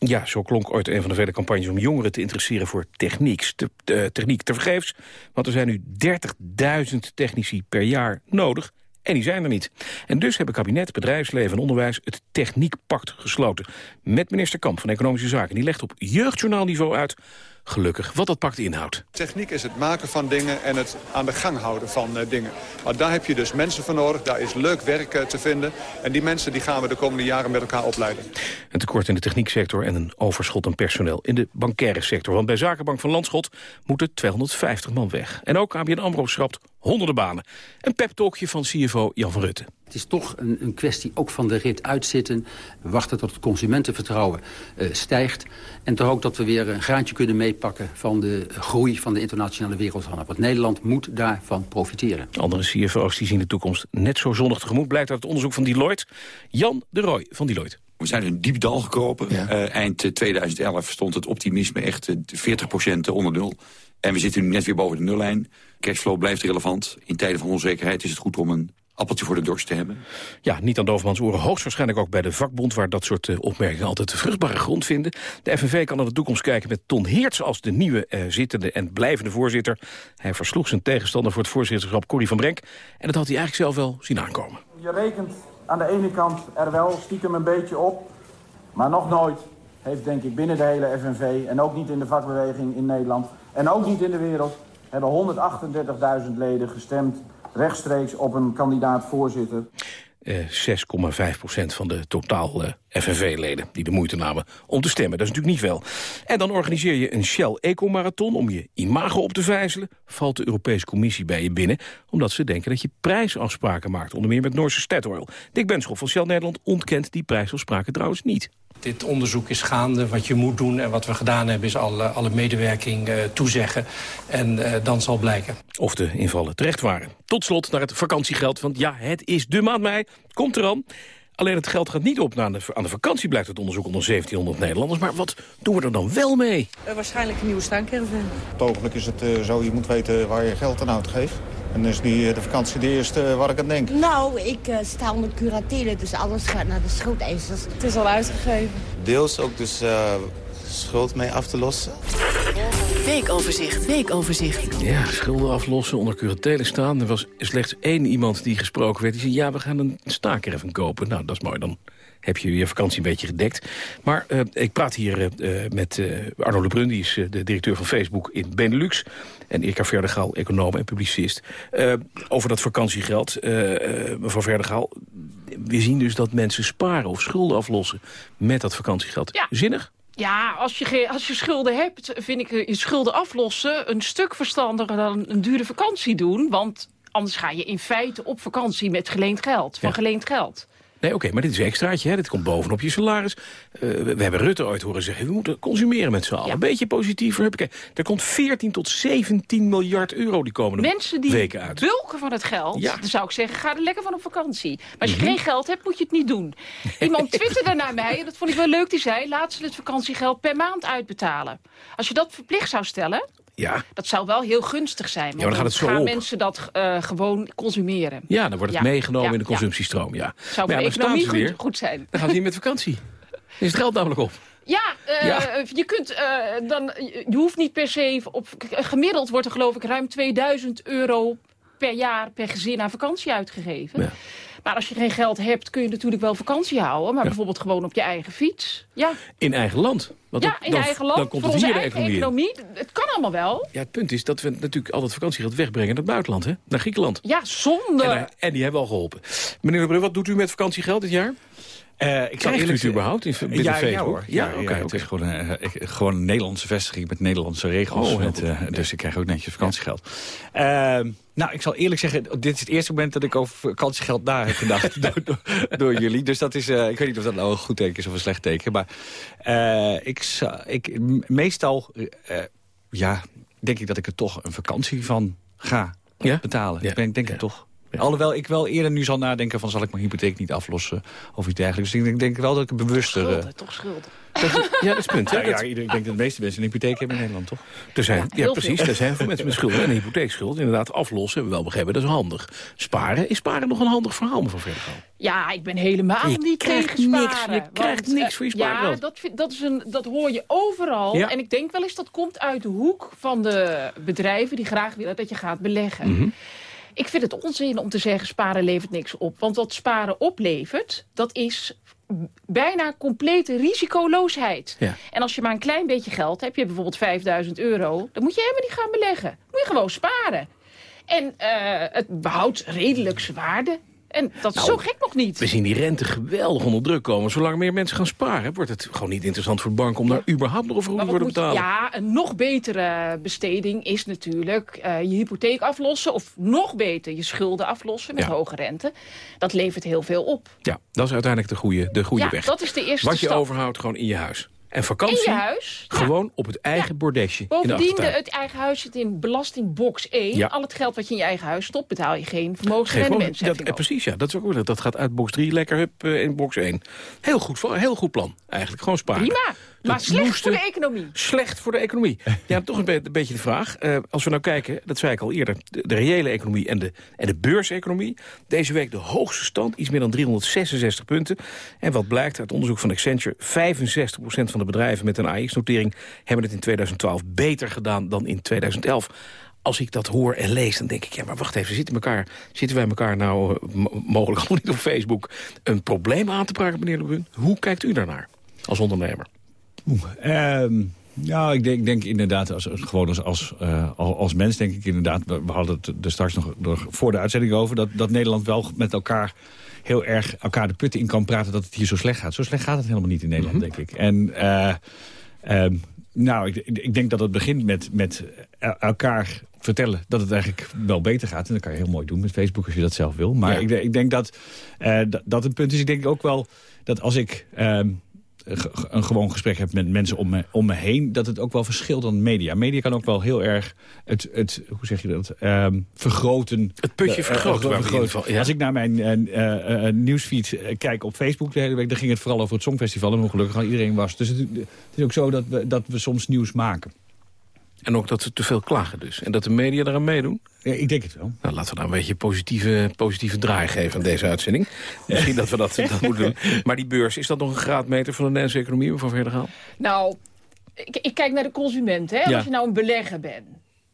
Ja, zo klonk ooit een van de vele campagnes om jongeren te interesseren voor techniek. Te, eh, techniek tevergeefs, want er zijn nu 30.000 technici per jaar nodig. En die zijn er niet. En dus hebben kabinet, bedrijfsleven en onderwijs het Techniekpact gesloten. Met minister Kamp van Economische Zaken. Die legt op jeugdjournaalniveau uit gelukkig, wat dat pact inhoudt. Techniek is het maken van dingen en het aan de gang houden van uh, dingen. Maar daar heb je dus mensen voor nodig, daar is leuk werk uh, te vinden. En die mensen die gaan we de komende jaren met elkaar opleiden. Een tekort in de technieksector en een overschot aan personeel in de bankaire sector. Want bij Zakenbank van Landschot moeten 250 man weg. En ook ABN AMRO schrapt honderden banen. Een pep-talkje van CFO Jan van Rutten. Het is toch een, een, kwestie ook van de rit uitzitten. Wachten tot het consumentenvertrouwen uh, stijgt. En toch ook dat we weer een graantje kunnen meepakken... van de groei van de internationale wereldhandel. Want Nederland moet daarvan profiteren. Andere CFO's die zien de toekomst net zo zonnig tegemoet... blijkt uit het onderzoek van Deloitte. Jan de Roy van Deloitte. We zijn een diep dal gekropen. Ja. Uh, eind 2011 stond het optimisme echt uh, 40% onder nul. En we zitten nu net weer boven de nullijn. Cashflow blijft relevant. In tijden van onzekerheid is het goed om een appeltje voor de dorst te hebben. Ja, niet aan Dovermans oren. Hoogstwaarschijnlijk ook bij de vakbond... waar dat soort uh, opmerkingen altijd de vruchtbare grond vinden. De FNV kan naar de toekomst kijken met Ton Heerts... als de nieuwe uh, zittende en blijvende voorzitter. Hij versloeg zijn tegenstander voor het voorzitterschap Corrie van Brenk. En dat had hij eigenlijk zelf wel zien aankomen. Je rekent aan de ene kant er wel stiekem een beetje op... maar nog nooit heeft denk ik binnen de hele FNV... en ook niet in de vakbeweging in Nederland... en ook niet in de wereld... hebben 138.000 leden gestemd rechtstreeks op een kandidaat-voorzitter. Uh, 6,5% van de totaal uh, FNV-leden die de moeite namen om te stemmen. Dat is natuurlijk niet veel. En dan organiseer je een Shell Eco-marathon om je imago op te vijzelen. Valt de Europese Commissie bij je binnen... omdat ze denken dat je prijsafspraken maakt. Onder meer met Noorse Statoil. Dick Benschop van Shell Nederland ontkent die prijsafspraken trouwens niet. Dit onderzoek is gaande. Wat je moet doen en wat we gedaan hebben is alle, alle medewerking uh, toezeggen. En uh, dan zal blijken. Of de invallen terecht waren. Tot slot naar het vakantiegeld. Want ja, het is de maand mei. Komt eraan. Alleen het geld gaat niet op aan de, aan de vakantie, blijkt het onderzoek onder 1700 Nederlanders. Maar wat doen we er dan wel mee? Uh, waarschijnlijk een nieuwe staancaravan. Het ogenblik is het uh, zo, je moet weten waar je geld aan uitgeeft. En is die, de vakantie de eerste uh, waar ik aan denk. Nou, ik uh, sta onder curatele, dus alles gaat naar de schuldeisers. Het is al uitgegeven. Deels ook dus uh, schuld mee af te lossen. Weekoverzicht, weekoverzicht. Ja, schulden aflossen, onder curatele staan. Er was slechts één iemand die gesproken werd. Die zei, ja, we gaan een staakerven kopen. Nou, dat is mooi, dan heb je je vakantie een beetje gedekt. Maar uh, ik praat hier uh, met uh, Arno Lebrun, die is de directeur van Facebook in Benelux. En Erika Verdegaal, econoom en publicist. over dat vakantiegeld, mevrouw Verdegaal. We zien dus dat mensen sparen of schulden aflossen met dat vakantiegeld. Ja. Zinnig? Ja, als je, als je schulden hebt, vind ik je schulden aflossen... een stuk verstandiger dan een dure vakantie doen. Want anders ga je in feite op vakantie met geleend geld. Van ja. geleend geld. Nee, oké, okay, maar dit is een extraatje, hè? dit komt bovenop je salaris. Uh, we, we, hebben Rutte ooit horen zeggen, we moeten consumeren met z'n allen. Een beetje positiever. Er komt 14 tot 17 miljard euro die komende Mensen die weken uit. bulken van het geld, ja. dan zou ik zeggen, ga er lekker van op vakantie. Maar als je mm -hmm. geen geld hebt, moet je het niet doen. Iemand twitterde naar mij, en dat vond ik wel leuk, die zei... laat ze het vakantiegeld per maand uitbetalen. Als je dat verplicht zou stellen... Ja. Dat zou wel heel gunstig zijn. Want ja, dan gaat het zo gaan op. mensen dat uh, gewoon consumeren. Ja, dan wordt het ja. meegenomen ja. in de consumptiestroom. Ja. Zou voor maar de economie goed, weer, goed zijn. Dan gaat het niet met vakantie. Dan is het geld namelijk op. Ja, uh, ja, je kunt uh, dan, je hoeft niet per se, op, gemiddeld wordt er geloof ik ruim 2000 euro per jaar per gezin aan vakantie uitgegeven. Ja. Maar als je geen geld hebt, kun je natuurlijk wel vakantie houden. Maar ja. bijvoorbeeld gewoon op je eigen fiets. Ja. In eigen land. Want ja, in dan, eigen land. Dan komt voor het hier onze de eigen economie. economie. Het kan allemaal wel. Ja, het punt is dat we natuurlijk al dat vakantiegeld wegbrengen naar het buitenland. Hè? Naar Griekenland. Ja, zonde. En, en die hebben al geholpen. Meneer Lebrun, wat doet u met vakantiegeld dit jaar? Uh, ik Krijgt u het überhaupt in binnen ja, hoor. Ja, ja, oké. Okay, okay, het is gewoon, uh, ik, gewoon een Nederlandse vestiging met Nederlandse regels. Oh, met, uh, dus ik krijg ook netjes vakantiegeld. Ja. nou, ik zal eerlijk zeggen, dit is het eerste moment dat ik over vakantiegeld na heb gedacht door, door, door, jullie. Dus dat is, ik weet niet of dat nou een goed teken is of een slecht teken. Maar ik, ik, meestal, ja, denk ik dat ik er toch een vakantie van ga betalen. Ik denk het toch. Ja. Alhoewel ik wel eerder nu zal nadenken van... zal ik mijn hypotheek niet aflossen of iets dergelijks. Dus ik denk, wel dat ik een bewuster... Schulden, uh, toch schulden. Dat, ja, dat is het punt. Ja, ja, ik denk dat de meeste mensen een hypotheek hebben in Nederland, toch? Er zijn, ja, ja precies. Er zijn veel mensen met schulden en een hypotheekschuld. Inderdaad, aflossen, hebben we wel begrepen, dat is handig. Sparen, is sparen nog een handig verhaal, mevrouw Verdegaal? Ja, ik ben helemaal je niet tegen sparen. Niks, je krijgt want, niks voor je spaargeld. Ja, dat, vind, dat, is een, dat hoor je overal. Ja. En ik denk wel eens dat komt uit de hoek van de bedrijven... die graag willen dat je gaat beleggen. Mm -hmm. Ik vind het onzin om te zeggen sparen levert niks op. Want wat sparen oplevert, dat is bijna complete risicoloosheid. Ja. En als je maar een klein beetje geld hebt, je hebt bijvoorbeeld 5000 euro... dan moet je helemaal niet gaan beleggen. Moet je gewoon sparen. En eh, het behoudt redelijk zijn waarde. En dat is Nou, zo gek nog niet. We zien die rente geweldig onder druk komen. Zolang meer mensen gaan sparen, wordt het gewoon niet interessant voor de bank... om daar überhaupt nog voor te je- betalen. ja, een nog betere besteding is natuurlijk eh, je hypotheek aflossen... of nog beter je schulden aflossen met Ja. hoge rente. Dat levert heel veel op. Ja, dat is uiteindelijk de goede, de goede Ja, weg. dat is de eerste Wat je stap. overhoudt gewoon in je huis. En vakantie, In je huis, ja. gewoon op het eigen bordesje in de Bovendien, de, het eigen huis zit in belastingbox 1. Ja. Al het geld wat je in je eigen huis stopt, betaal je geen vermogensrendementsheffing dat, eh, Precies, ja. Dat is ook weer, dat gaat uit box 3 lekker hup, eh, in box 1. Heel goed, voor- heel goed plan, eigenlijk. Gewoon sparen. Prima, maar slecht voor de economie. Slecht voor de economie. Ja, toch een, be- een beetje de vraag. Eh, als we nou kijken, dat zei ik al eerder... de, de reële economie en de, en de beurseconomie. Deze week de hoogste stand, iets meer dan 366 punten. En wat blijkt uit onderzoek van Accenture... 65% van de bedrijven met een AX-notering... hebben het in 2012 beter gedaan dan in 2011 als ik dat hoor en lees, dan denk ik... ja, maar wacht even, zitten, elkaar, zitten wij elkaar nou eh, mo- mogelijk al niet op Facebook... een probleem aan te praten, meneer Lebun? Hoe kijkt u daarnaar als ondernemer? Ehm, ja, ik denk, ik denk inderdaad, als, gewoon als, als, eh, als, mens denk ik inderdaad... we, hadden het er straks nog, nog voor de uitzending over... Dat, dat Nederland wel met elkaar heel erg elkaar de putten in kan praten... dat het hier zo slecht gaat. Zo slecht gaat het helemaal niet in Nederland, denk ik. En eh, ehm, nou, ik, ik denk dat het begint met, met el- elkaar vertellen dat het eigenlijk wel beter gaat. En dat kan je heel mooi doen met Facebook als je dat zelf wil. Maar Ja. ik, denk- ik denk dat, eh, dat dat een punt is. Ik denk ook wel dat als ik... ehm, een gewoon gesprek heb met mensen om me, om me heen... dat het ook wel verschilt dan media. Media kan ook wel heel erg het, het hoe zeg je dat, ehm, vergroten. Het putje Eh, vergroten, eh, geval, ja. Als ik naar mijn eh, eh, eh, nieuwsfeed eh, kijk op Facebook de hele week... dan ging het vooral over het Songfestival en hoe gelukkig al iedereen was. Dus het, het is ook zo dat we, dat we soms nieuws maken. En ook dat ze te veel klagen dus. En dat de media eraan meedoen? Ja, ik denk het wel. Nou, laten we nou een beetje positieve, positieve draai geven aan deze uitzending. Misschien dat we dat, dat moeten doen. Maar die beurs, is dat nog een graadmeter van de Nederlandse economie? Waarvan verder gaan? Nou, ik, ik kijk naar de consument. Hè? Ja. Als je nou een belegger bent.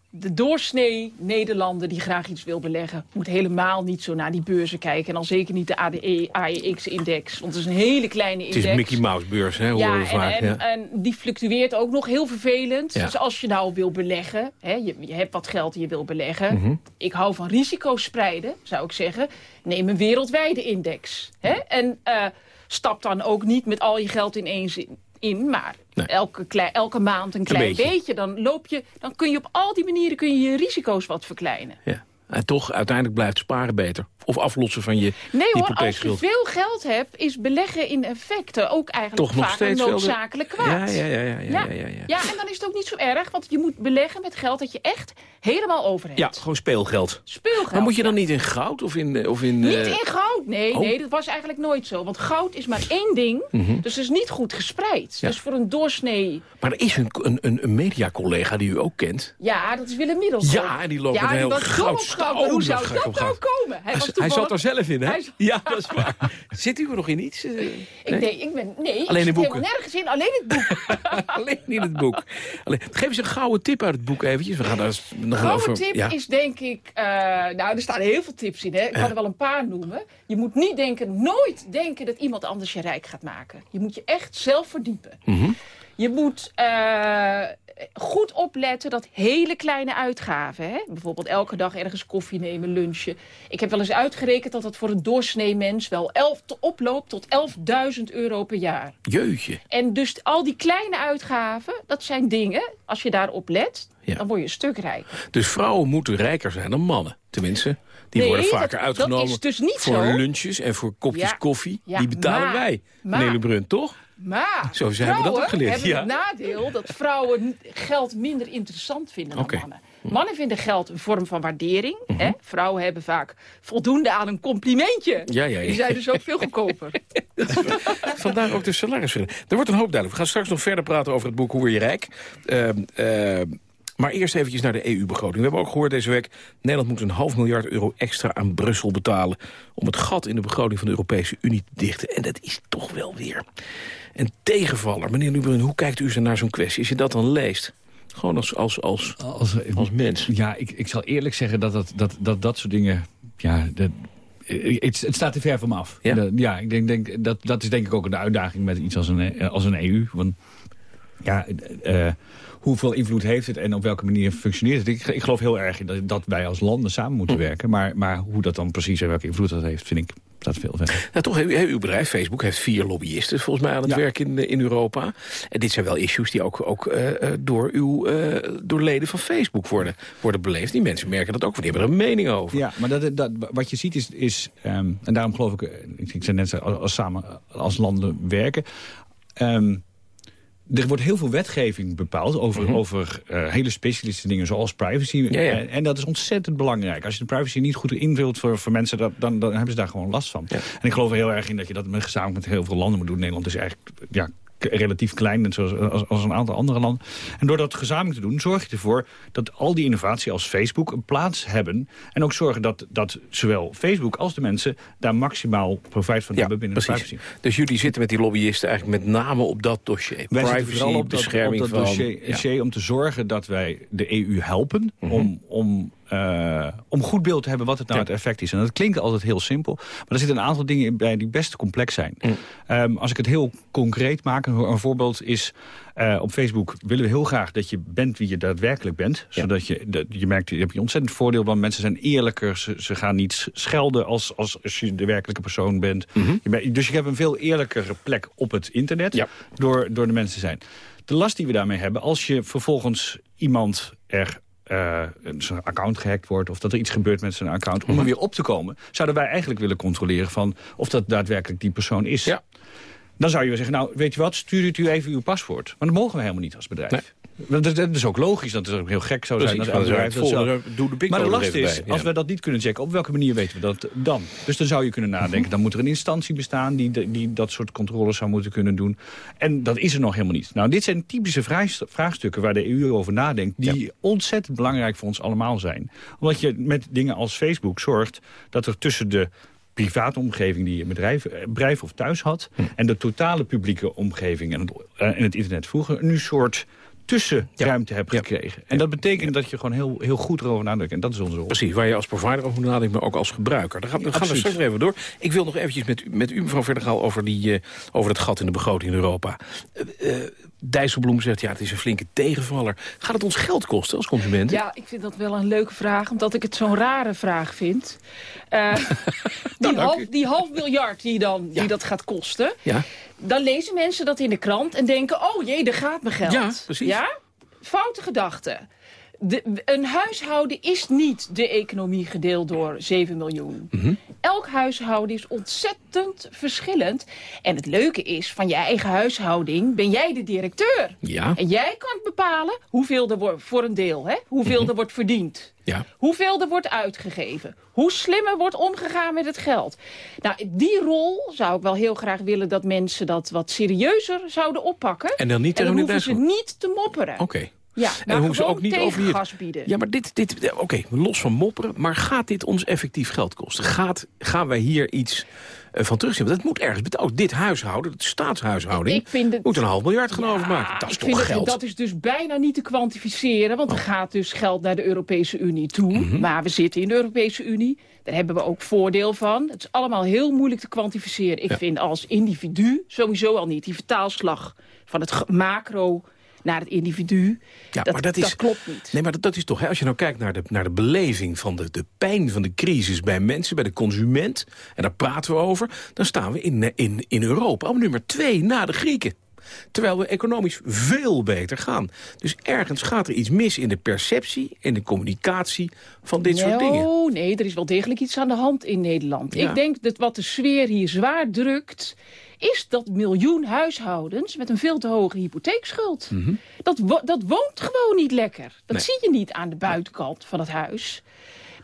De doorsnee Nederlander die graag iets wil beleggen... moet helemaal niet zo naar die beurzen kijken. En dan zeker niet de ADE, AEX-index. Want het is een hele kleine Het index. is Mickey Mouse beurs, hè, horen Ja, we en, vaak. en, ja. en die fluctueert ook nog heel vervelend. Ja. Dus als je nou wil beleggen, hè, je, je hebt wat geld en je wil beleggen. Mhm. Ik hou van risico's spreiden, zou ik zeggen. Neem een wereldwijde index. Hè? En eh, stap dan ook niet met al je geld ineens in, in maar elke, klei- elke maand een klein beetje. beetje. Dan, loop je, dan kun je op al die manieren kun je, je risico's wat verkleinen. ja. En toch, uiteindelijk blijft sparen beter. Of aflossen van je Nee hoor, als je veel geld hebt, is beleggen in effecten ook eigenlijk Toch nog vaak steeds een noodzakelijk kwaad. Ja, ja, ja, ja, ja, ja, ja, ja. Ja, en dan is het ook niet zo erg, want je moet beleggen met geld dat je echt helemaal over hebt. Ja, gewoon speelgeld. Speelgeld. Maar moet je dan niet in goud of in... Of in Niet eh, in goud, nee, Oh. nee, dat was eigenlijk nooit zo. Want goud is maar één ding, Mhm. dus het is niet goed gespreid. Ja. Dus voor een doorsnee, Maar er is een, een, een, een mediacollega die u ook kent. ja, dat is Willem Middelshoff. Ja, en die loopt ja, met een heel goud Oh, Hoe zou dat nou komen? Hij, was hij zat er zelf in, hè? Hij- Ja, dat is waar. Zit u er nog in iets? Eh, Ik, nee, ik ben, nee, Alleen ik in zit boeken. nergens in, alleen het boek. Alleen niet het boek. Alleen, geef eens een gouden tip uit het boek eventjes. We gaan daar nog Gouden over... tip ja. is denk ik... eh, nou, er staan heel veel tips in. Hè. Ik kan er wel een paar noemen. Je moet niet denken, nooit denken dat iemand anders je rijk gaat maken. Je moet je echt zelf verdiepen. Mhm. Je moet eh, goed opletten dat hele kleine uitgaven... Hè, bijvoorbeeld elke dag ergens koffie nemen, lunchen... Ik heb wel eens uitgerekend dat dat voor een doorsnee mens... wel elf, te- oploopt tot 11.000 euro per jaar. Jeutje. En dus al die kleine uitgaven, dat zijn dingen... als je daarop let, Ja. dan word je een stuk rijker. Dus vrouwen moeten rijker zijn dan mannen. Tenminste, die Nee, worden vaker dat uitgenomen dus niet voor zo. lunches en voor kopjes Ja. koffie. Ja, die betalen maar- wij, maar- Lebrun, toch? Maar Zo, ze hebben dat vrouwen ook geleerd, hebben ja. het nadeel dat vrouwen geld minder interessant vinden dan mannen. Mannen vinden geld een vorm van waardering. hè? Vrouwen hebben vaak voldoende aan een complimentje. Ja, ja, ja. Die zijn dus ook veel goedkoper. Vandaar ook de salarisverschillen. Er wordt een hoop duidelijk. We gaan straks nog verder praten over het boek Hoe word je rijk. Ehm, maar eerst eventjes naar de EU-begroting. We hebben ook gehoord deze week... Nederland moet een half miljard euro extra aan Brussel betalen... om het gat in de begroting van de Europese Unie te dichten. En dat is toch wel weer een tegenvaller. Meneer Lubrun, hoe kijkt u naar zo'n kwestie? Als je dat dan leest, Gewoon als, als, als, als, mens. Ja, ik, ik zal eerlijk zeggen dat dat, dat, dat, dat soort dingen... Ja, dat, het, het staat te ver van me af. Ja? Dat- ja ik denk, denk, dat, dat is denk ik ook een uitdaging met iets als een, als een EU. Want ja, eh, hoeveel invloed heeft het en op welke manier functioneert het? Ik, ik geloof heel erg in dat, dat wij als landen samen moeten werken. Maar, maar hoe dat dan precies en welke invloed dat heeft, vind ik staat veel verder. Nou, toch, uw bedrijf, Facebook, heeft vier lobbyisten volgens mij aan het werk in, eh, in Europa. En dit zijn wel issues die ook, ook eh, eh, door, uw, door leden van Facebook worden, worden beleefd. Die mensen merken dat ook, want die hebben er een mening over. Ja, maar dat, dat, wat je ziet is, is ehm, en daarom geloof ik, ik, ik zei net, als, als samen als landen werken... ehm, er wordt heel veel wetgeving bepaald over, Mhm. over eh, hele specialistische dingen zoals privacy. Ja, ja. En, en dat is ontzettend belangrijk. Als je de privacy niet goed invult voor, voor mensen, dat, dan, dan hebben ze daar gewoon last van. En ik geloof er heel erg in dat je dat met, gezamenlijk met heel veel landen moet doen. Nederland is eigenlijk ja, relatief klein, net zoals als, als een aantal andere landen. En door dat gezamenlijk te doen, zorg je ervoor dat al die innovatie als Facebook een plaats hebben. En ook zorgen dat, dat zowel Facebook als de mensen daar maximaal profijt van hebben binnen de Precies. privacy. Dus jullie zitten met die lobbyisten eigenlijk met name op dat dossier. Wij zitten Privacy, vooral op dat, bescherming op dat van... dossier, ja. Mhm. dossier om te zorgen dat wij de EU helpen... om, om, eh, om goed beeld te hebben wat het nou het effect is. En dat klinkt altijd heel simpel. Maar er zitten een aantal dingen bij die best complex zijn. Mhm. Ehm, als ik het heel concreet maak, een, een voorbeeld is... eh, op Facebook willen we heel graag dat je bent wie je daadwerkelijk bent. Zodat je, dat, je merkt, je hebt je ontzettend voordeel van. Mensen zijn eerlijker, ze, ze gaan niet schelden als, als, als je de werkelijke persoon bent. Mhm. Je bent- dus je hebt een veel eerlijkere plek op het internet door, door de mensen te zijn. De last die we daarmee hebben, als je vervolgens iemand er eh, zijn account gehackt wordt... of dat er iets gebeurt met zijn account, om er weer op te komen... zouden wij eigenlijk willen controleren van of dat daadwerkelijk die persoon is. Dan zou je zeggen, nou, weet je wat, stuur het u even uw paswoord. Maar dat mogen we helemaal niet als bedrijf. Want Dat, dat is ook logisch, dat het ook heel gek zou zijn. Precies, het volgende, doe de Maar de last is, bij, als we dat niet kunnen checken, op welke manier weten we dat dan? Dus dan zou je kunnen nadenken, dan moet er een instantie bestaan... die, die dat soort controles zou moeten kunnen doen. En dat is er nog helemaal niet. Nou, dit zijn typische vraagst- vraagstukken waar de EU over nadenkt... die ontzettend belangrijk voor ons allemaal zijn. Omdat je met dingen als Facebook zorgt dat er tussen de private omgeving die je bedrijf, eh, bedrijf of thuis had... en de totale publieke omgeving en het, eh, en het internet vroeger... nu een soort tussenruimte hebt gekregen. En dat betekent dat je gewoon heel, heel goed erover nadenkt. En dat is onze rol. Precies, waar je als provider over moet nadenken, maar ook als gebruiker. Daar gaan, gaan we Absoluut. straks even door. Ik wil nog eventjes met, u- met u, mevrouw Verdergaal, over, die, eh, over het gat in de begroting in Europa. Eh, eh, Dijsselbloem zegt, ja, het is een flinke tegenvaller. Gaat het ons geld kosten als consumenten? Ja, ik vind dat wel een leuke vraag, omdat ik het zo'n rare vraag vind. Eh, die, dank half, u. die half miljard die, dan, die dat gaat kosten. Ja. Dan lezen mensen dat in de krant en denken... oh jee, daar gaat mijn geld. Ja, precies. Ja? Foute gedachte. De, een huishouden is niet de economie gedeeld door 7 miljoen. Mhm. Elk huishouden is ontzettend verschillend. En het leuke is, van je eigen huishouding ben jij de directeur. Ja. En jij kan bepalen hoeveel er wordt, voor een deel, hè? hoeveel Mhm. er wordt verdiend. Ja. Hoeveel er wordt uitgegeven. Hoe slimmer wordt omgegaan met het geld. Nou, die rol zou ik wel heel graag willen dat mensen dat wat serieuzer zouden oppakken. En dan niet en dan hoeven ze niet te mopperen. Oké. Ja, En hoeven ze ook niet over hier... tegengas bieden. Ja, maar dit, dit ja, oké, los van mopperen. Maar gaat dit ons effectief geld kosten? Gaat, gaan wij hier iets eh, van terugzien? Want het moet ergens betaald. Dit huishouden, het staatshuishouding, Ik vind het- moet een half miljard gaan overmaken. Dat is toch geld? Dat, dat is dus bijna niet te kwantificeren. Want er gaat dus geld naar de Europese Unie toe. Mhm. Maar we zitten in de Europese Unie. Daar hebben we ook voordeel van. Het is allemaal heel moeilijk te kwantificeren. Ik vind als individu sowieso al niet. Die vertaalslag van het macro naar het individu. Ja, dat, maar dat, is, klopt niet. Nee, maar dat, dat is toch, hè, als je nou kijkt naar de, naar de beleving van de, de pijn van de crisis bij mensen, bij de consument, en daar praten we over, dan staan we in, in, in Europa op nummer twee na de Grieken. Terwijl we economisch veel beter gaan. Dus ergens gaat er iets mis in de perceptie, in de communicatie van dit soort dingen. Oh, nee, er is wel degelijk iets aan de hand in Nederland. Ja. Ik denk dat wat de sfeer hier zwaar drukt... is dat miljoen huishoudens met een veel te hoge hypotheekschuld. dat, wo- dat woont gewoon niet lekker. Dat Mhm. Nee. zie je niet aan de buitenkant van het huis.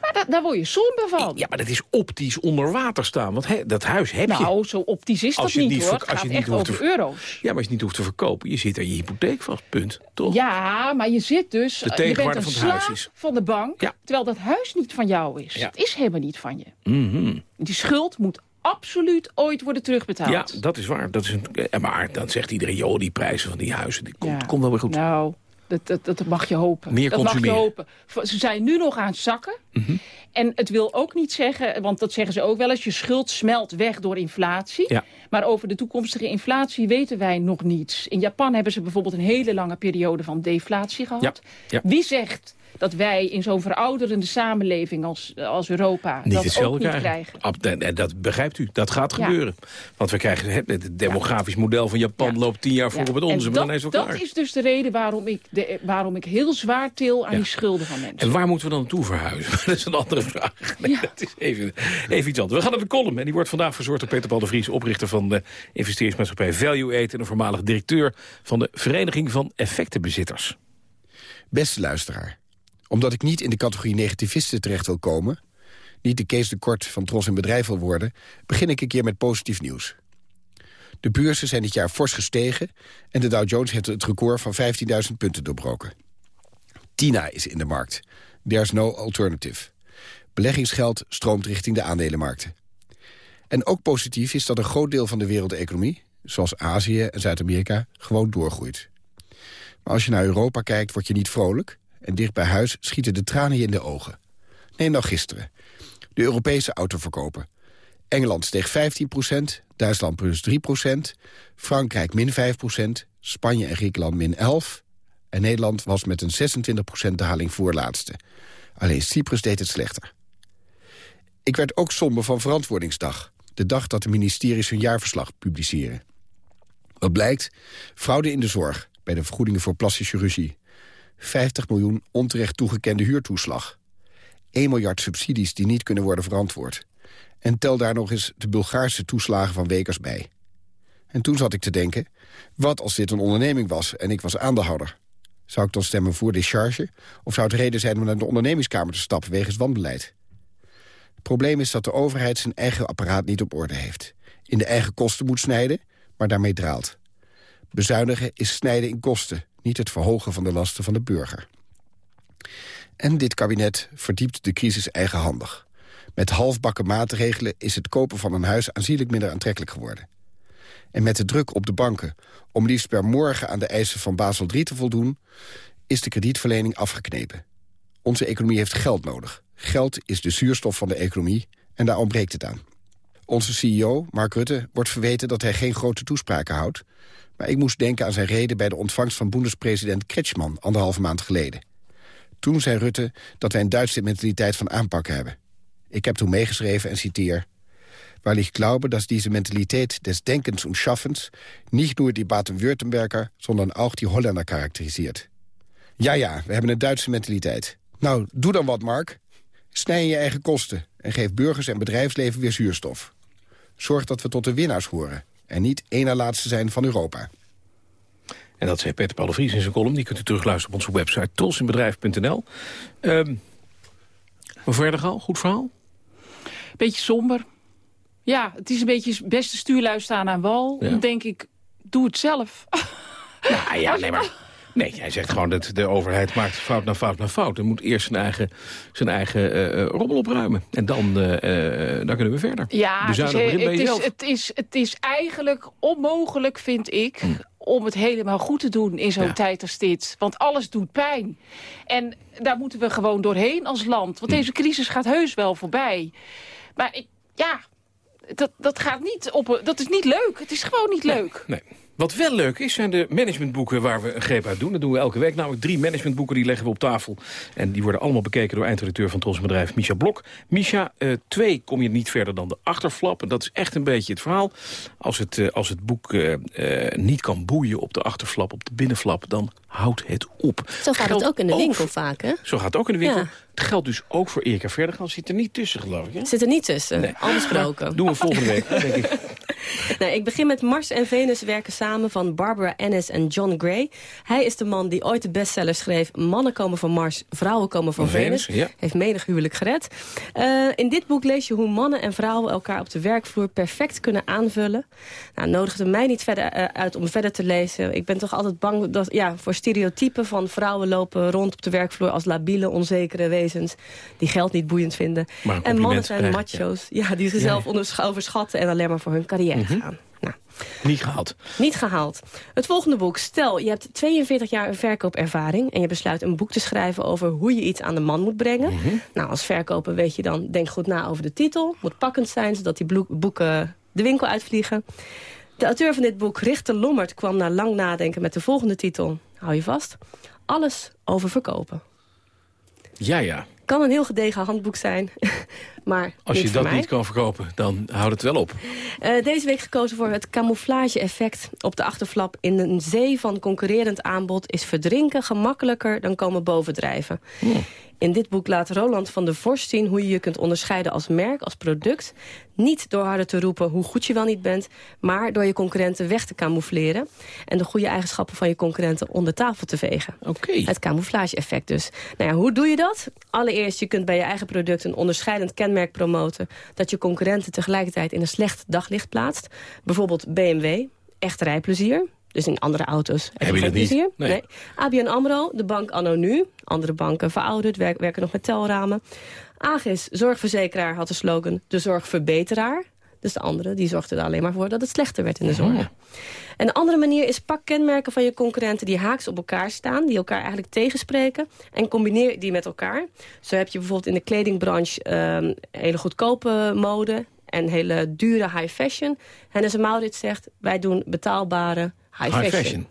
Maar da- daar word je somber van. Ja, maar dat is optisch onder water staan. Want hè, dat huis heb je. Nou, zo optisch is Als dat niet, niet hoor. Het gaat je echt niet hoeft over te euro's. Ja, maar als je niet hoeft te verkopen, je zit aan je hypotheek vast, punt. Toch? Ja, maar je zit dus... De je bent tegenwaarde een van het huis is- van de bank, terwijl dat huis niet van jou is. Ja. Het is helemaal niet van je. Mhm. Die schuld moet absoluut ooit worden terugbetaald. Ja, dat is waar. Dat is een, eh, maar dan zegt iedereen, joh, die prijzen van die huizen, die komt, Ja. komt wel weer goed. Nou, Dat, dat, dat mag je hopen. Meer dat mag je consumeren. hopen. Ze zijn nu nog aan het zakken. Mhm. En het wil ook niet zeggen, want dat zeggen ze ook wel eens... je schuld smelt weg door inflatie. Ja. Maar over de toekomstige inflatie weten wij nog niets. In Japan hebben ze bijvoorbeeld een hele lange periode van deflatie gehad. Ja. Ja. Wie zegt dat wij in zo'n verouderende samenleving als, als Europa... Niet dat hetzelfde ook niet krijgen. dat begrijpt u, dat gaat Ja. gebeuren. Want we krijgen het, het demografisch model van Japan loopt tien jaar voor Ja, op het en onze, maar dan dat, is het wel dat is dus de reden waarom ik, de, waarom ik heel zwaar til aan Ja. die schulden van mensen. En waar moeten we dan naartoe verhuizen? dat is een andere vraag. Nee, dat is even, even iets anders. We gaan naar de column. En die wordt vandaag verzorgd door Peter Paul de Vries... oprichter van de investeringsmaatschappij Value Aid... en de voormalig directeur van de Vereniging van Effectenbezitters. Beste luisteraar, omdat ik niet in de categorie negativisten terecht wil komen... niet de Kees de Kort van Tros in Bedrijf wil worden... begin ik een keer met positief nieuws. De beurzen zijn dit jaar fors gestegen... en de Dow Jones heeft het record van 15.000 punten doorbroken. Tina is in de markt. There's no alternative. Beleggingsgeld stroomt richting de aandelenmarkten. En ook positief is dat een groot deel van de wereldeconomie... zoals Azië en Zuid-Amerika, gewoon doorgroeit. Maar als je naar Europa kijkt, word je niet vrolijk... en dicht bij huis schieten de tranen je in de ogen. Neem nou gisteren. De Europese autoverkopen. Engeland steeg 15% Duitsland plus 3% Frankrijk min 5% Spanje en Griekenland min 11 en Nederland was met een 26% daling voorlaatste. Alleen Cyprus deed het slechter. Ik werd ook somber van Verantwoordingsdag. De dag dat de ministeries hun jaarverslag publiceren. Wat blijkt? Fraude in de zorg bij de vergoedingen voor plastische chirurgie. 50 miljoen onterecht toegekende huurtoeslag. 1 miljard subsidies die niet kunnen worden verantwoord. En tel daar nog eens de Bulgaarse toeslagen van Wekers bij. En toen zat ik te denken, wat als dit een onderneming was en ik was aandeelhouder? Zou ik dan stemmen voor discharge? Of zou het reden zijn om naar de ondernemingskamer te stappen wegens wanbeleid? Het probleem is dat de overheid zijn eigen apparaat niet op orde heeft. In de eigen kosten moet snijden, maar daarmee draalt. Bezuinigen is snijden in kosten, niet het verhogen van de lasten van de burger. En dit kabinet verdiept de crisis eigenhandig. Met halfbakken maatregelen is het kopen van een huis aanzienlijk minder aantrekkelijk geworden. En met de druk op de banken om liefst per morgen aan de eisen van Basel III te voldoen... is de kredietverlening afgeknepen. Onze economie heeft geld nodig. Geld is de zuurstof van de economie en daar ontbreekt het aan. Onze CEO, Mark Rutte, wordt verweten dat hij geen grote toespraken houdt... maar ik moest denken aan zijn reden bij de ontvangst van boendespresident Kretschmann... anderhalve maand geleden. Toen zei Rutte dat wij een Duitse mentaliteit van aanpakken hebben. Ik heb toen meegeschreven en citeer... Weil ich glaube, dass diese Mentalität des Denkens und Schaffens nicht nur die Baden-Württemberger, sondern auch die Holländer charakterisiert. Ja, ja, we hebben een Duitse mentaliteit. Nou, doe dan wat, Mark. Snij je eigen kosten en geef burgers en bedrijfsleven weer zuurstof. Zorg dat we tot de winnaars horen en niet één na laatste zijn van Europa. En dat zei Peter Paul de Vries in zijn column. Die kunt u terugluisteren op onze website trosinbedrijf.nl. Ehm maar verder al, goed verhaal? Beetje somber. Ja, het is een beetje beste stuurlui staan aan wal. Ja. Dan denk ik, doe het zelf. Nou ja, nee, maar... Nee, hij zegt gewoon dat de overheid maakt fout na fout na fout. Hij moet eerst zijn eigen, zijn eigen eh, rommel opruimen. En dan, eh, dan kunnen we verder. Ja, bij het, is, het, is, het is eigenlijk onmogelijk, vind ik... om het helemaal goed te doen in zo'n. Ja. tijd als dit. Want alles doet pijn. En daar moeten we gewoon doorheen als land. Want deze crisis gaat heus wel voorbij. Maar ik, ja, dat, dat, gaat niet op, dat is niet leuk. Het is gewoon niet leuk. Nee. Wat wel leuk is, zijn de managementboeken waar we een greep uit doen. Dat doen we elke week. Namelijk drie managementboeken, die leggen we op tafel. En die worden allemaal bekeken door eindredacteur van Tros bedrijf, Misha Blok. Misha, eh, twee kom je niet verder dan de achterflap. En dat is echt een beetje het verhaal. Als het, eh, als het boek eh, niet kan boeien op de achterflap, op de binnenflap... dan houdt het op. Zo gaat het ook in de winkel vaak, hè? Zo gaat het ook in de winkel. Ja. Het geldt dus ook voor Erika Verdergaan. Zit er niet tussen, geloof ik. Hè? Zit er niet tussen, Nee. al besproken. Doen we volgende week, denk ik. Nou, ik begin met Mars en Venus werken samen van Barbara Ennis en John Gray. Hij is de man die ooit de bestseller schreef... Mannen komen van Mars, vrouwen komen van Van Venus. Venus, ja. Heeft menig huwelijk gered. Eh, in dit boek lees je hoe mannen en vrouwen elkaar op de werkvloer perfect kunnen aanvullen. Nou, nodigde mij niet verder eh, uit om verder te lezen. Ik ben toch altijd bang dat, ja, voor stereotypen van vrouwen lopen rond op de werkvloer... als labiele, onzekere wezens die geld niet boeiend vinden. En mannen zijn krijgen, macho's ja. die zichzelf Ja. overschatten en alleen maar voor hun carrière Mhm. gaan. Nou, Niet gehaald. Niet gehaald. Het volgende boek. Stel, je hebt 42 jaar verkoopervaring... en je besluit een boek te schrijven over hoe je iets aan de man moet brengen. Mhm. Nou, als verkoper weet je dan, denk goed na over de titel. Moet pakkend zijn, zodat die boeken de winkel uitvliegen. De auteur van dit boek, Richter Lommert, kwam na lang nadenken met de volgende titel. Hou je vast. Alles over verkopen. Ja, ja. Kan een heel gedegen handboek zijn, maar Als je dat mij. niet kan verkopen, dan houdt het wel op. Eh, deze week gekozen voor het camouflage-effect op de achterflap. In een zee van concurrerend aanbod is verdrinken gemakkelijker dan komen bovendrijven. In dit boek laat Roland van der Vorst zien hoe je je kunt onderscheiden als merk, als product. Niet door harder te roepen hoe goed je wel niet bent, maar door je concurrenten weg te camoufleren. En de goede eigenschappen van je concurrenten onder tafel te vegen. Het camouflage-effect dus. Nou ja, hoe doe je dat? Allereerst, je kunt bij je eigen product een onderscheidend kenmerk promoten... dat je concurrenten tegelijkertijd in een slecht daglicht plaatst. Bijvoorbeeld BMW, echt rijplezier. Dus in andere auto's heb, je dat niet? Nee. ABN AMRO, de bank anno nu. Andere banken verouderd, werk- werken nog met telramen. Agis, zorgverzekeraar, had de slogan de zorgverbeteraar. Dus de andere, die zorgde er alleen maar voor dat het slechter werd in de zorg. En een andere manier is pak kenmerken van je concurrenten die haaks op elkaar staan. Die elkaar eigenlijk tegenspreken. En combineer die met elkaar. Zo heb je bijvoorbeeld in de kledingbranche ehm, hele goedkope mode. En hele dure high fashion. Hennis en Maurits zegt, wij doen betaalbare high, High fashion. fashion.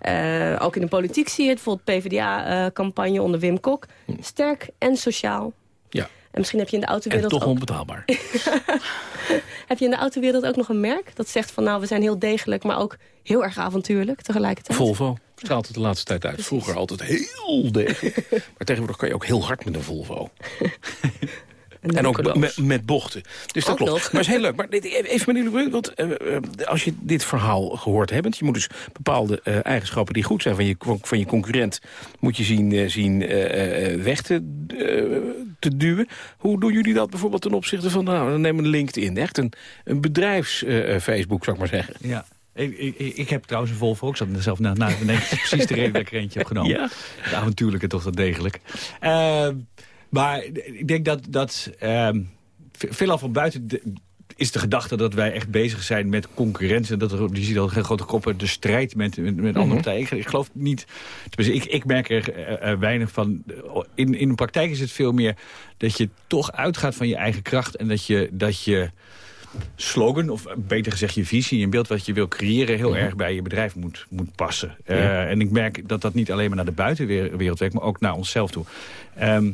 Eh, ook in de politiek zie je het. Bijvoorbeeld PvdA-campagne onder Wim Kok. Sterk en sociaal. Ja. En misschien heb je in de En autowereld toch ook... onbetaalbaar. Heb je in de autowereld ook nog een merk dat zegt van... nou, we zijn heel degelijk, maar ook heel erg avontuurlijk tegelijkertijd? Volvo straalt het de laatste tijd uit. Vroeger altijd heel degelijk. maar tegenwoordig kan je ook heel hard met een Volvo. En, ook met, met bochten. Dus dat Ook klopt. nog. Maar het is heel leuk. Maar dit, even meneer Lebrun, want eh, eh, als je dit verhaal gehoord hebt... je moet dus bepaalde eh, eigenschappen die goed zijn van je, van je concurrent... moet je zien, eh, zien eh, eh, weg te, eh, te duwen. Hoe doen jullie dat bijvoorbeeld ten opzichte van... nou, dan nemen we LinkedIn. Echt een, een bedrijfs-Facebook, zou ik maar zeggen. Ja. Ik, ik, ik heb trouwens een Volvo. Ik zat er zelf na, na precies de reden dat ik er eentje heb genomen. Ja? De avontuurlijke toch dat degelijk. Ehm, maar ik denk dat, dat ehm, ve- veelal van buiten de- is de gedachte dat wij echt bezig zijn met concurrentie. Dat er, je ziet al geen grote koppen, de strijd met, met, met andere partijen. Ik, ik geloof niet, ik, ik merk er eh, eh, weinig van. In, in de praktijk is het veel meer dat je toch uitgaat van je eigen kracht. En dat je, dat je slogan, of beter gezegd je visie... en beeld wat je wil creëren... heel erg bij je bedrijf moet, moet passen. Ja. Eh, en ik merk dat dat niet alleen maar naar de buitenwereld werkt... maar ook naar onszelf toe. Ehm,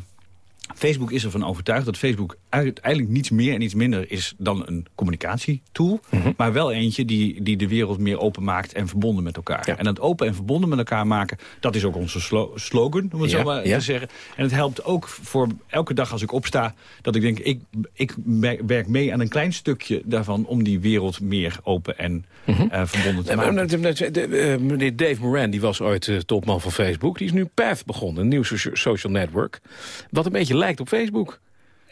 Facebook is ervan overtuigd dat Facebook uiteindelijk niets meer en niets minder is dan een communicatietool. Maar wel eentje die, die de wereld meer open maakt en verbonden met elkaar. En dat open en verbonden met elkaar maken, dat is ook onze slo- slogan, om het Ja, zo maar ja. te zeggen. En het helpt ook voor elke dag als ik opsta, dat ik denk, ik, ik werk mee aan een klein stukje daarvan om die wereld meer open en eh, verbonden te maken. eh, Meneer Dave Moran, die was ooit eh, topman van Facebook. Die is nu Path begonnen, een nieuw so- social network. Wat een beetje lijkt op Facebook.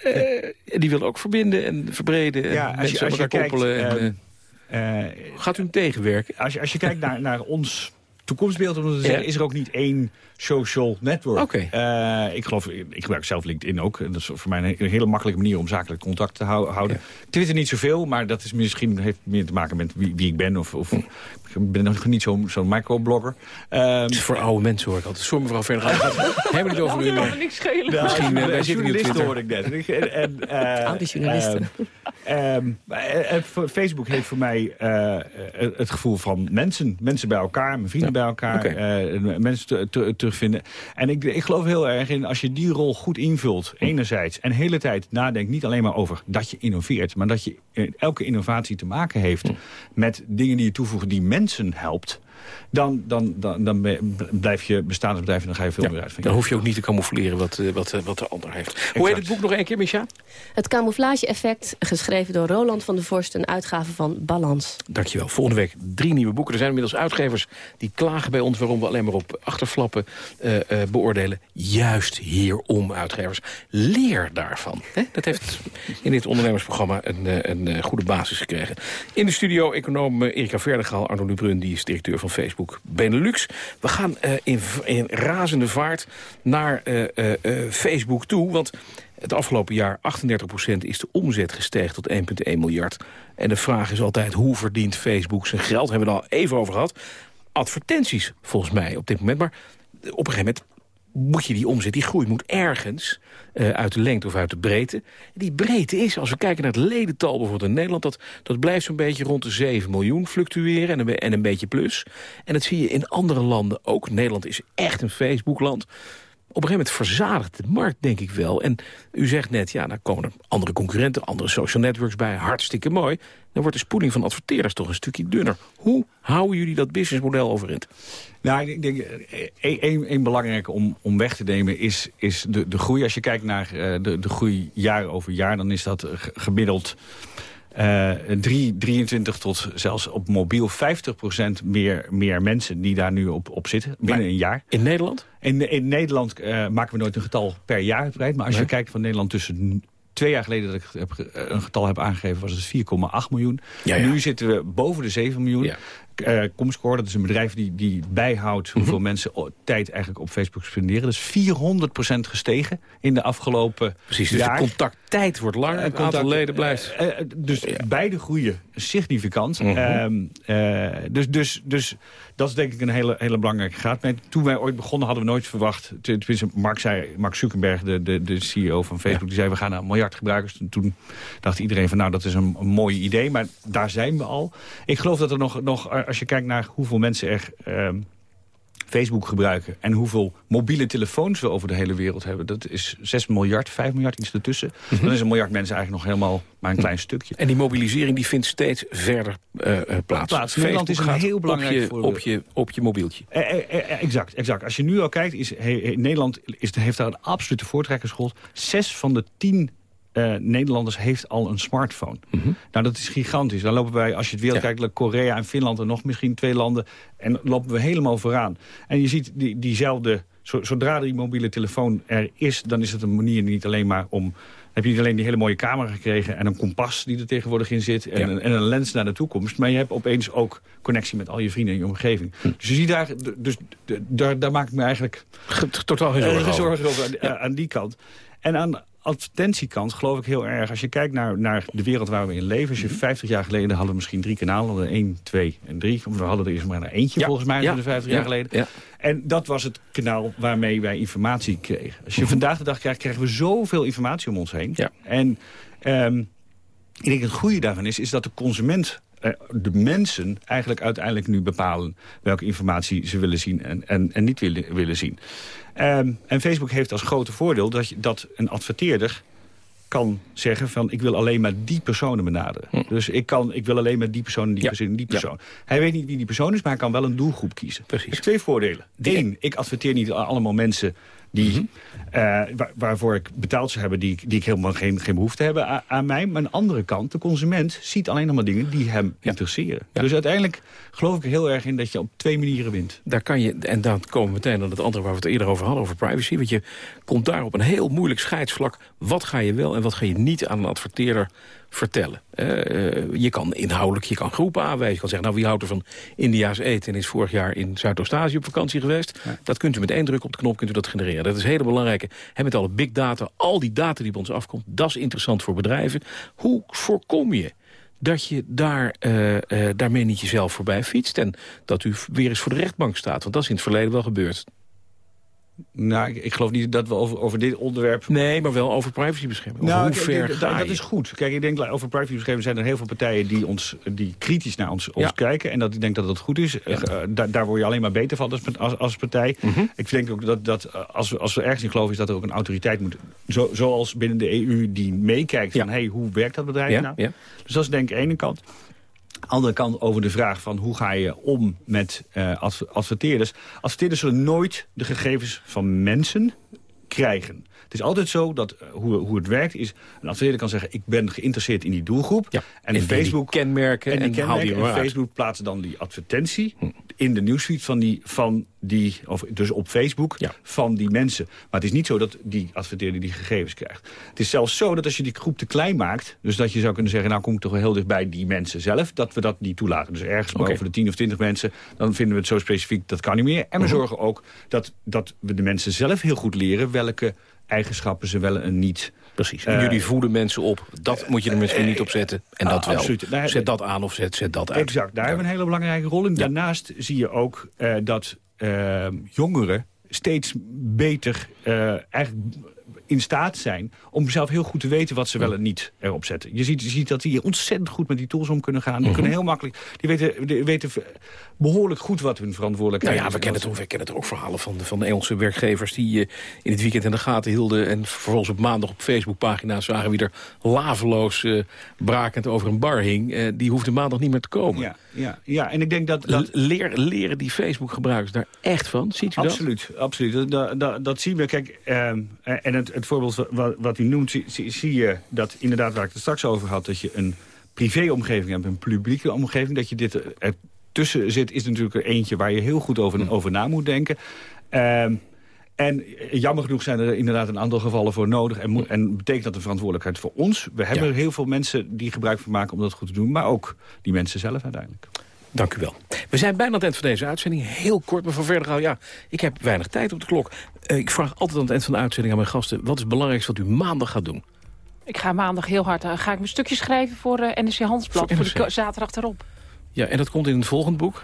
Eh, en die wil ook verbinden en verbreden. En Ja, als mensen als je kijkt, koppelen. en, eh, eh, gaat u hem tegenwerken? Als je, als je kijkt naar, naar ons toekomstbeeld, om te zeggen, is er ook niet één social network. Oké. Eh, ik geloof, ik gebruik zelf LinkedIn ook. En Dat is voor mij een, hele makkelijke manier om zakelijk contact te hou- houden. Twitter niet zoveel, maar dat is misschien heeft meer te maken met wie, wie ik ben. Of, of ik ben nog niet zo'n zo'n microblogger. Ehm, Het is voor oude mensen hoor ik altijd. Sorry mevrouw Verder. Hebben we het over u? Dat niks schelen. Nou, Misschien, eh, wij zitten niet op journalisten Twitter. hoorde ik net. En En, eh, Oude journalisten. ehm, ehm, eh, eh, Facebook heeft voor mij het gevoel van mensen. Mensen bij elkaar, mijn vrienden bij elkaar. eh, mensen te- te- terugvinden. En ik, ik geloof heel erg in, als je die rol goed invult, enerzijds... en de hele tijd nadenkt, niet alleen maar over dat je innoveert... maar dat je eh, elke innovatie te maken heeft met dingen die je toevoegen... die mensen helpt... Dan, dan, dan, dan blijf je bestaand als bedrijf en dan ga je veel meer uit van Dan hoef je ook niet te camoufleren wat, eh, wat, eh, wat de ander heeft. Hoe heet het boek nog één keer, Micha? Het camouflage-effect, geschreven door Roland van der Vorst... een uitgave van Balans. Dankjewel. Volgende week drie nieuwe boeken. Er zijn inmiddels uitgevers die klagen bij ons... waarom we alleen maar op achterflappen eh, eh, beoordelen. Juist hierom, uitgevers. Leer daarvan. Hè? Dat heeft in dit ondernemersprogramma een, een eh, goede basis gekregen. In de studio econoom Erika Verdegaal. Arno Lubrun, die is directeur van Facebook Benelux. We gaan eh, in, in razende vaart naar eh, eh, Facebook toe. Want Het afgelopen jaar 38% is de omzet gestegen tot 1,1 miljard. En de vraag is altijd hoe verdient Facebook zijn geld? Hebben we het al even over gehad. Advertenties volgens mij op dit moment. Maar op een gegeven moment moet je die omzet, die groei moet ergens uh, uit de lengte of uit de breedte. Die breedte is, als we kijken naar het ledental bijvoorbeeld in Nederland... dat, dat blijft zo'n beetje rond de 7 miljoen fluctueren en een, en een beetje plus. En dat zie je in andere landen ook. Nederland is echt een Facebookland op een gegeven moment verzadigt de markt, denk ik wel. En u zegt net, ja, dan komen er andere concurrenten, andere social networks bij. Hartstikke mooi. Dan wordt de spoeding van adverteerders toch een stukje dunner. Hoe houden jullie dat businessmodel overeind? Nou, ik denk, één eh, belangrijke om, om weg te nemen is, is de, de groei. Als je kijkt naar uh, de, de groei jaar over jaar, dan is dat gemiddeld... Uh, 3, 23 tot zelfs op mobiel 50% meer, meer mensen die daar nu op, op zitten. Binnen maar een jaar. In Nederland? In, in Nederland uh, maken we nooit een getal per jaar uitbreid. Maar als je kijkt van Nederland tussen twee jaar geleden dat ik heb, een getal heb aangegeven... was het 4,8 miljoen. Ja, ja. Nu zitten we boven de 7 miljoen. Ja. Uh, Comscore, dat is een bedrijf die, die bijhoudt... hoeveel mm -hmm. mensen tijd eigenlijk op Facebook spenderen. Dat is 400% gestegen in de afgelopen Precies, dus jaar. de contacttijd wordt langer, het contact, aantal leden blijft... Uh, uh, dus ja. beide groeien significant. Mm -hmm. dus, dus, dus dat is denk ik een hele, hele belangrijke graad. Toen wij ooit begonnen hadden we nooit verwacht... Tenminste, Mark, zei, Mark Zuckerberg, de, de, de CEO van Facebook... Ja. die zei we gaan naar een miljard gebruikers. En toen dacht iedereen van nou dat is een, een mooi idee. Maar daar zijn we al. Ik geloof dat er nog... nog als je kijkt naar hoeveel mensen er uh, Facebook gebruiken... en hoeveel mobiele telefoons we over de hele wereld hebben... dat is 6 miljard, 5 miljard, iets ertussen. Mm -hmm. Dan is een miljard mensen eigenlijk nog helemaal maar een klein stukje. En die mobilisering die vindt steeds verder uh, plaats. plaats. Nederland is een heel belangrijk op je, op je, op je mobieltje. Eh, eh, exact, exact. Als je nu al kijkt, is, he, he, Nederland is, heeft daar een absolute voortrekkersrol. Zes van de tien uh, Nederlanders heeft al een smartphone. Mm -hmm. Nou, dat is gigantisch. Dan lopen wij, als je het wereld ja. Korea en Finland... en nog misschien twee landen, en lopen we helemaal vooraan. En je ziet die, diezelfde... Zodra die mobiele telefoon er is, dan is het een manier niet alleen maar om... heb je niet alleen die hele mooie camera gekregen... en een kompas die er tegenwoordig in zit... en, ja. een, en een lens naar de toekomst. Maar je hebt opeens ook connectie met al je vrienden in je omgeving. Hm. Dus je ziet daar... Dus, daar, daar maak ik me eigenlijk... Totaal geen zorgen, zorgen over. Aan, ja. aan die kant. En aan advertentiekant geloof ik heel erg. Als je kijkt naar, naar de wereld waar we in leven. Als je 50 jaar geleden hadden we misschien drie kanalen. Hadden 1, 2 en 3. Of we hadden er eerst maar naar eentje ja. volgens mij. Ja. 50 jaar geleden. En dat was het kanaal waarmee wij informatie kregen. Als je vandaag de dag krijgt, krijgen we zoveel informatie om ons heen. En um, ik denk het goede daarvan is, is dat de consument de mensen eigenlijk uiteindelijk nu bepalen... welke informatie ze willen zien en, en, en niet willen, willen zien. Um, en Facebook heeft als grote voordeel dat, je, dat een adverteerder kan zeggen van ik wil alleen maar die personen benaderen. Hm. Dus ik, kan, ik wil alleen maar die persoon en die ja. persoon die persoon. Ja. Hij weet niet wie die persoon is, maar hij kan wel een doelgroep kiezen. Precies. Dus twee voordelen. Eén, ik adverteer niet allemaal mensen die, mm -hmm. uh, waar, waarvoor ik betaald zou hebben... die, die ik helemaal geen, geen behoefte hebben aan, aan, mij. Maar aan de andere kant, de consument ziet alleen nog maar dingen die hem ja. interesseren. Ja. Dus uiteindelijk geloof ik er heel erg in dat je op twee manieren wint. Daar kan je, en dan komen we meteen naar het andere waar we het eerder over hadden... over privacy, want je komt daar op een heel moeilijk scheidsvlak. Wat ga je wel en wat ga je niet aan een adverteerder vertellen. Uh, je kan inhoudelijk, je kan groepen aanwijzen. Je kan zeggen, nou wie houdt er van India's eten... en is vorig jaar in Zuidoost-Azië op vakantie geweest. Ja. Dat kunt u met één druk op de knop kunt u dat genereren. Dat is hele belangrijke. En met alle big data, al die data die bij ons afkomt... dat is interessant voor bedrijven. Hoe voorkom je dat je daar, uh, uh, daarmee niet jezelf voorbij fietst... en dat u weer eens voor de rechtbank staat? Want dat is in het verleden wel gebeurd. Nou, ik, ik, geloof niet dat we over, over dit onderwerp... Nee, maar wel over privacybescherming. Nou, hoe ver dat, dat is goed. Kijk, ik denk over privacybescherming zijn er heel veel partijen... die, ons, die kritisch naar ons, ons kijken. En dat ik denk dat dat goed is. Ja. Uh, da, daar word je alleen maar beter van als, als, als partij. Mm -hmm. Ik denk ook dat, dat als, we, als we ergens in geloven... is dat er ook een autoriteit moet... Zo, zoals binnen de EU die meekijkt ja. van... hey, hoe werkt dat bedrijf nou? Dus dat is denk ik de ene kant andere kant over de vraag van hoe ga je om met uh, adverteerders. Adverteerders zullen nooit de gegevens van mensen krijgen. Het is altijd zo dat uh, hoe, hoe het werkt is... een adverteerder kan zeggen, ik ben geïnteresseerd in die doelgroep. Ja, en, en Facebook die kenmerken en, die en, kenmerken, die en Facebook plaatsen dan die advertentie... Hm. in de nieuwsfeed van die, van die, of dus op Facebook, ja. van die mensen. Maar het is niet zo dat die adverteerder die gegevens krijgt. Het is zelfs zo dat als je die groep te klein maakt... dus dat je zou kunnen zeggen, nou kom ik toch wel heel dichtbij die mensen zelf... dat we dat niet toelaten. Dus ergens okay. boven de 10 of 20 mensen, dan vinden we het zo specifiek... dat kan niet meer. En we -huh. zorgen ook dat, dat we de mensen zelf heel goed leren... welke eigenschappen ze wel en niet. Precies. En jullie voeden mensen op. Dat moet je er misschien niet op zetten. En dat wel. absoluut. Daar- Zet dat aan of zet, zet dat uit. Exact, daar hebben we een hele belangrijke rol in. Daarnaast zie je ook eh, dat eh, jongeren steeds beter eh, eigenlijk in staat zijn om zelf heel goed te weten wat ze wel en niet erop zetten. Je ziet, je ziet dat die ontzettend goed met die tools om kunnen gaan. Die Mhm. kunnen heel makkelijk, die weten, die weten behoorlijk goed wat hun Nou verantwoordelijkheid ja, is. we kennen, het, ook- we kennen er ook verhalen van de, van de Engelse werkgevers... die eh, in het weekend in de gaten hielden... en vervolgens op maandag op Facebookpagina's zagen... wie er laveloos eh, brakend over een bar hing. eh, die hoefde maandag niet meer te komen. Ja, ja, ja, en ik denk dat... dat... Leer, leren die Facebook-gebruikers daar echt van? Ziet u dat? Absoluut, absoluut. Dat, dat, zien we. Kijk, ehm, en het, het voorbeeld wat, wat u noemt, zie, zie- zie je dat inderdaad waar ik het straks over had... dat je een privéomgeving hebt, een publieke omgeving... dat je dit er tussen zit, is natuurlijk er eentje waar je heel goed over, over na moet denken. Ehm, en jammer genoeg zijn er inderdaad een aantal gevallen voor nodig. En, en betekent dat een verantwoordelijkheid voor ons. We hebben Ja. heel veel mensen die gebruik van maken om dat goed te doen. Maar ook die mensen zelf uiteindelijk. Dank u wel. We zijn bijna aan het eind van deze uitzending. Heel kort, mevrouw Verdergaal. Ja, ik heb weinig tijd op de klok. Eh, ik vraag altijd aan het eind van de uitzending aan mijn gasten... wat is het belangrijkste wat u maandag gaat doen? Ik ga maandag heel hard aan. Ga ik mijn stukje schrijven voor eh NRC Handelsblad. Voor Voor, de zaterdag erop. Ja, en dat komt in het volgende boek.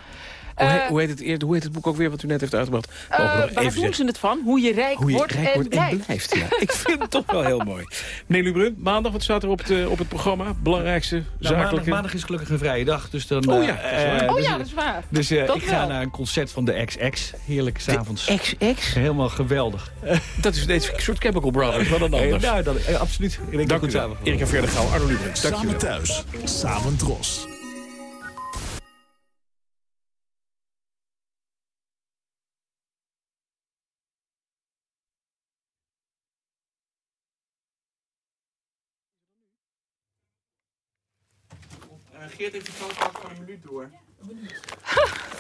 Hoe, Eh, he- hoe, heet het, hoe heet het boek ook weer wat u net heeft uitgebracht? Eh, waar doen zeggen? ze het van? Hoe je rijk Hoe je wordt, rijk en, wordt blijft. blijft. Ja. ik vind het toch wel heel mooi. Meneer Lubrun, maandag, wat staat er op het, eh, op het programma? Belangrijkste, Nou, maandag, zakelijke... maandag is gelukkig een vrije dag. Dus dan, Oh eh, ja, dat is waar. eh, Oh dus- ja, dat is waar. Dus eh, ik ga wel. naar een concert van de XX. Heerlijk, s'avonds. XX? Helemaal geweldig. Dat is deze soort Chemical Brothers, wat dan anders. nou, dat, eh, absoluut. Ik denk Dank u wel. Erika Verdergaal, Arno Lubrun. Dank Samen thuis, samen dros. Geert heeft de foto van een minuut door.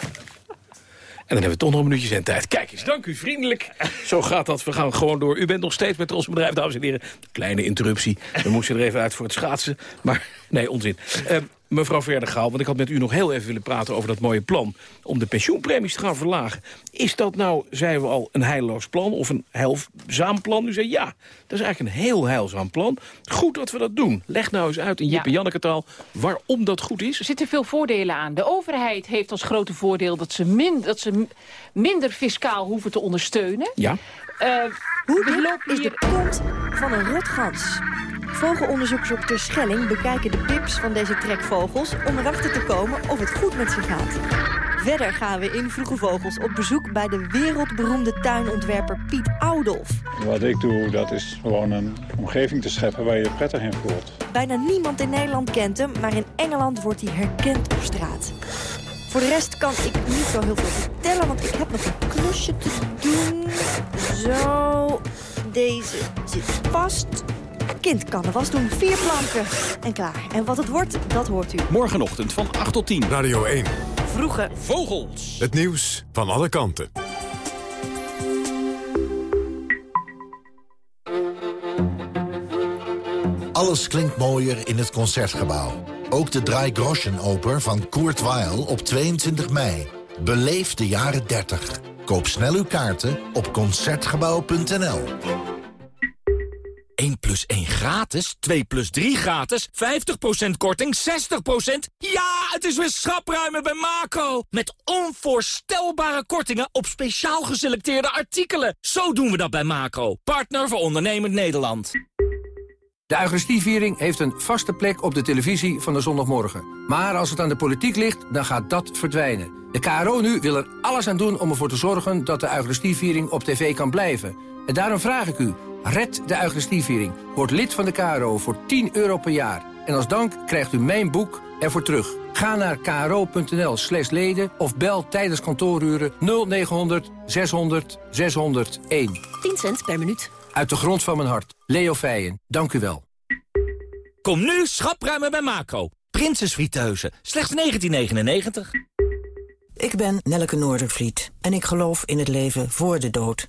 En dan hebben we toch nog een minuutje zijn tijd. Kijk eens, dank u vriendelijk. Zo gaat dat. We gaan gewoon door. U bent nog steeds met ons bedrijf, dames en heren. Kleine interruptie. We moesten er even uit voor het schaatsen. Maar nee, onzin. Eh, mevrouw Verdergaal, want ik had met u nog heel even willen praten... over dat mooie plan om de pensioenpremies te gaan verlagen. Is dat nou, zeiden we al, een heilloos plan of een heilzaam plan? U zei ja, dat is eigenlijk een heel heilzaam plan. Goed dat we dat doen. Leg nou eens uit in Jip en Janneke taal waarom dat goed is. Er zitten veel voordelen aan. De overheid heeft als grote voordeel dat ze, min, dat ze minder fiscaal hoeven te ondersteunen. Ja. Eh, Hoe lopen is de kont van een rotgans? Vogelonderzoekers op Terschelling bekijken de pips van deze trekvogels... om erachter te komen of het goed met ze gaat. Verder gaan we in Vroege Vogels op bezoek bij de wereldberoemde tuinontwerper Piet Oudolf. Wat ik doe, dat is gewoon een omgeving te scheppen waar je je prettig in voelt. Bijna niemand in Nederland kent hem, maar in Engeland wordt hij herkend op straat. Voor de rest kan ik niet zo heel veel vertellen, want ik heb nog een klusje te doen. Zo, deze zit vast. Kind kan er was doen, vier planken en klaar. En wat het wordt, dat hoort u. Morgenochtend van 8 tot 10. Radio 1, Vroege Vogels. het nieuws van alle kanten. Alles klinkt mooier in het Concertgebouw. Ook de Drei Groschen Oper van Kurt Weill op 22 mei. Beleef de jaren 30. Koop snel uw kaarten op Concertgebouw.nl. 1 plus 1 gratis, 2 plus 3 gratis, 50% korting, 60%. Ja, het is weer schapruimen bij Macro. Met onvoorstelbare kortingen op speciaal geselecteerde artikelen. Zo doen we dat bij Macro, partner voor ondernemend Nederland. De Eucharistieviering heeft een vaste plek op de televisie van de zondagmorgen. Maar als het aan de politiek ligt, dan gaat dat verdwijnen. De KRO nu wil er alles aan doen om ervoor te zorgen dat de Eucharistieviering op tv kan blijven. En daarom vraag ik u, red de Eucharistieviering. Word lid van de KRO voor 10 euro per jaar. En als dank krijgt u mijn boek ervoor terug. Ga naar kro.nl slash leden of bel tijdens kantooruren 0900 600 601. 10 cent per minuut. Uit de grond van mijn hart. Leo Feijen, dank u wel. Kom nu schapruimen bij Macro. Prinsesfrieteuzen, slechts 1999. Ik ben Nelleke Noordervliet en ik geloof in het leven voor de dood.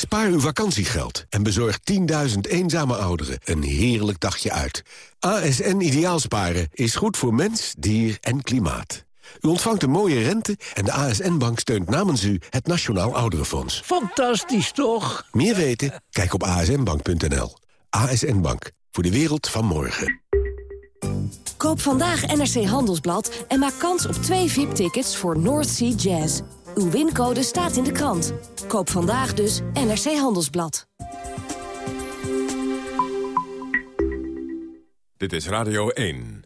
Spaar uw vakantiegeld en bezorg 10.000 eenzame ouderen een heerlijk dagje uit. ASN Ideaalsparen is goed voor mens, dier en klimaat. U ontvangt een mooie rente en de ASN-bank steunt namens u het Nationaal Ouderenfonds. Fantastisch toch? Meer weten? Kijk op asnbank.nl. ASN Bank, voor de wereld van morgen. Koop vandaag NRC Handelsblad en maak kans op twee VIP-tickets voor North Sea Jazz. Uw wincode staat in de krant. Koop vandaag dus NRC Handelsblad. Dit is Radio 1.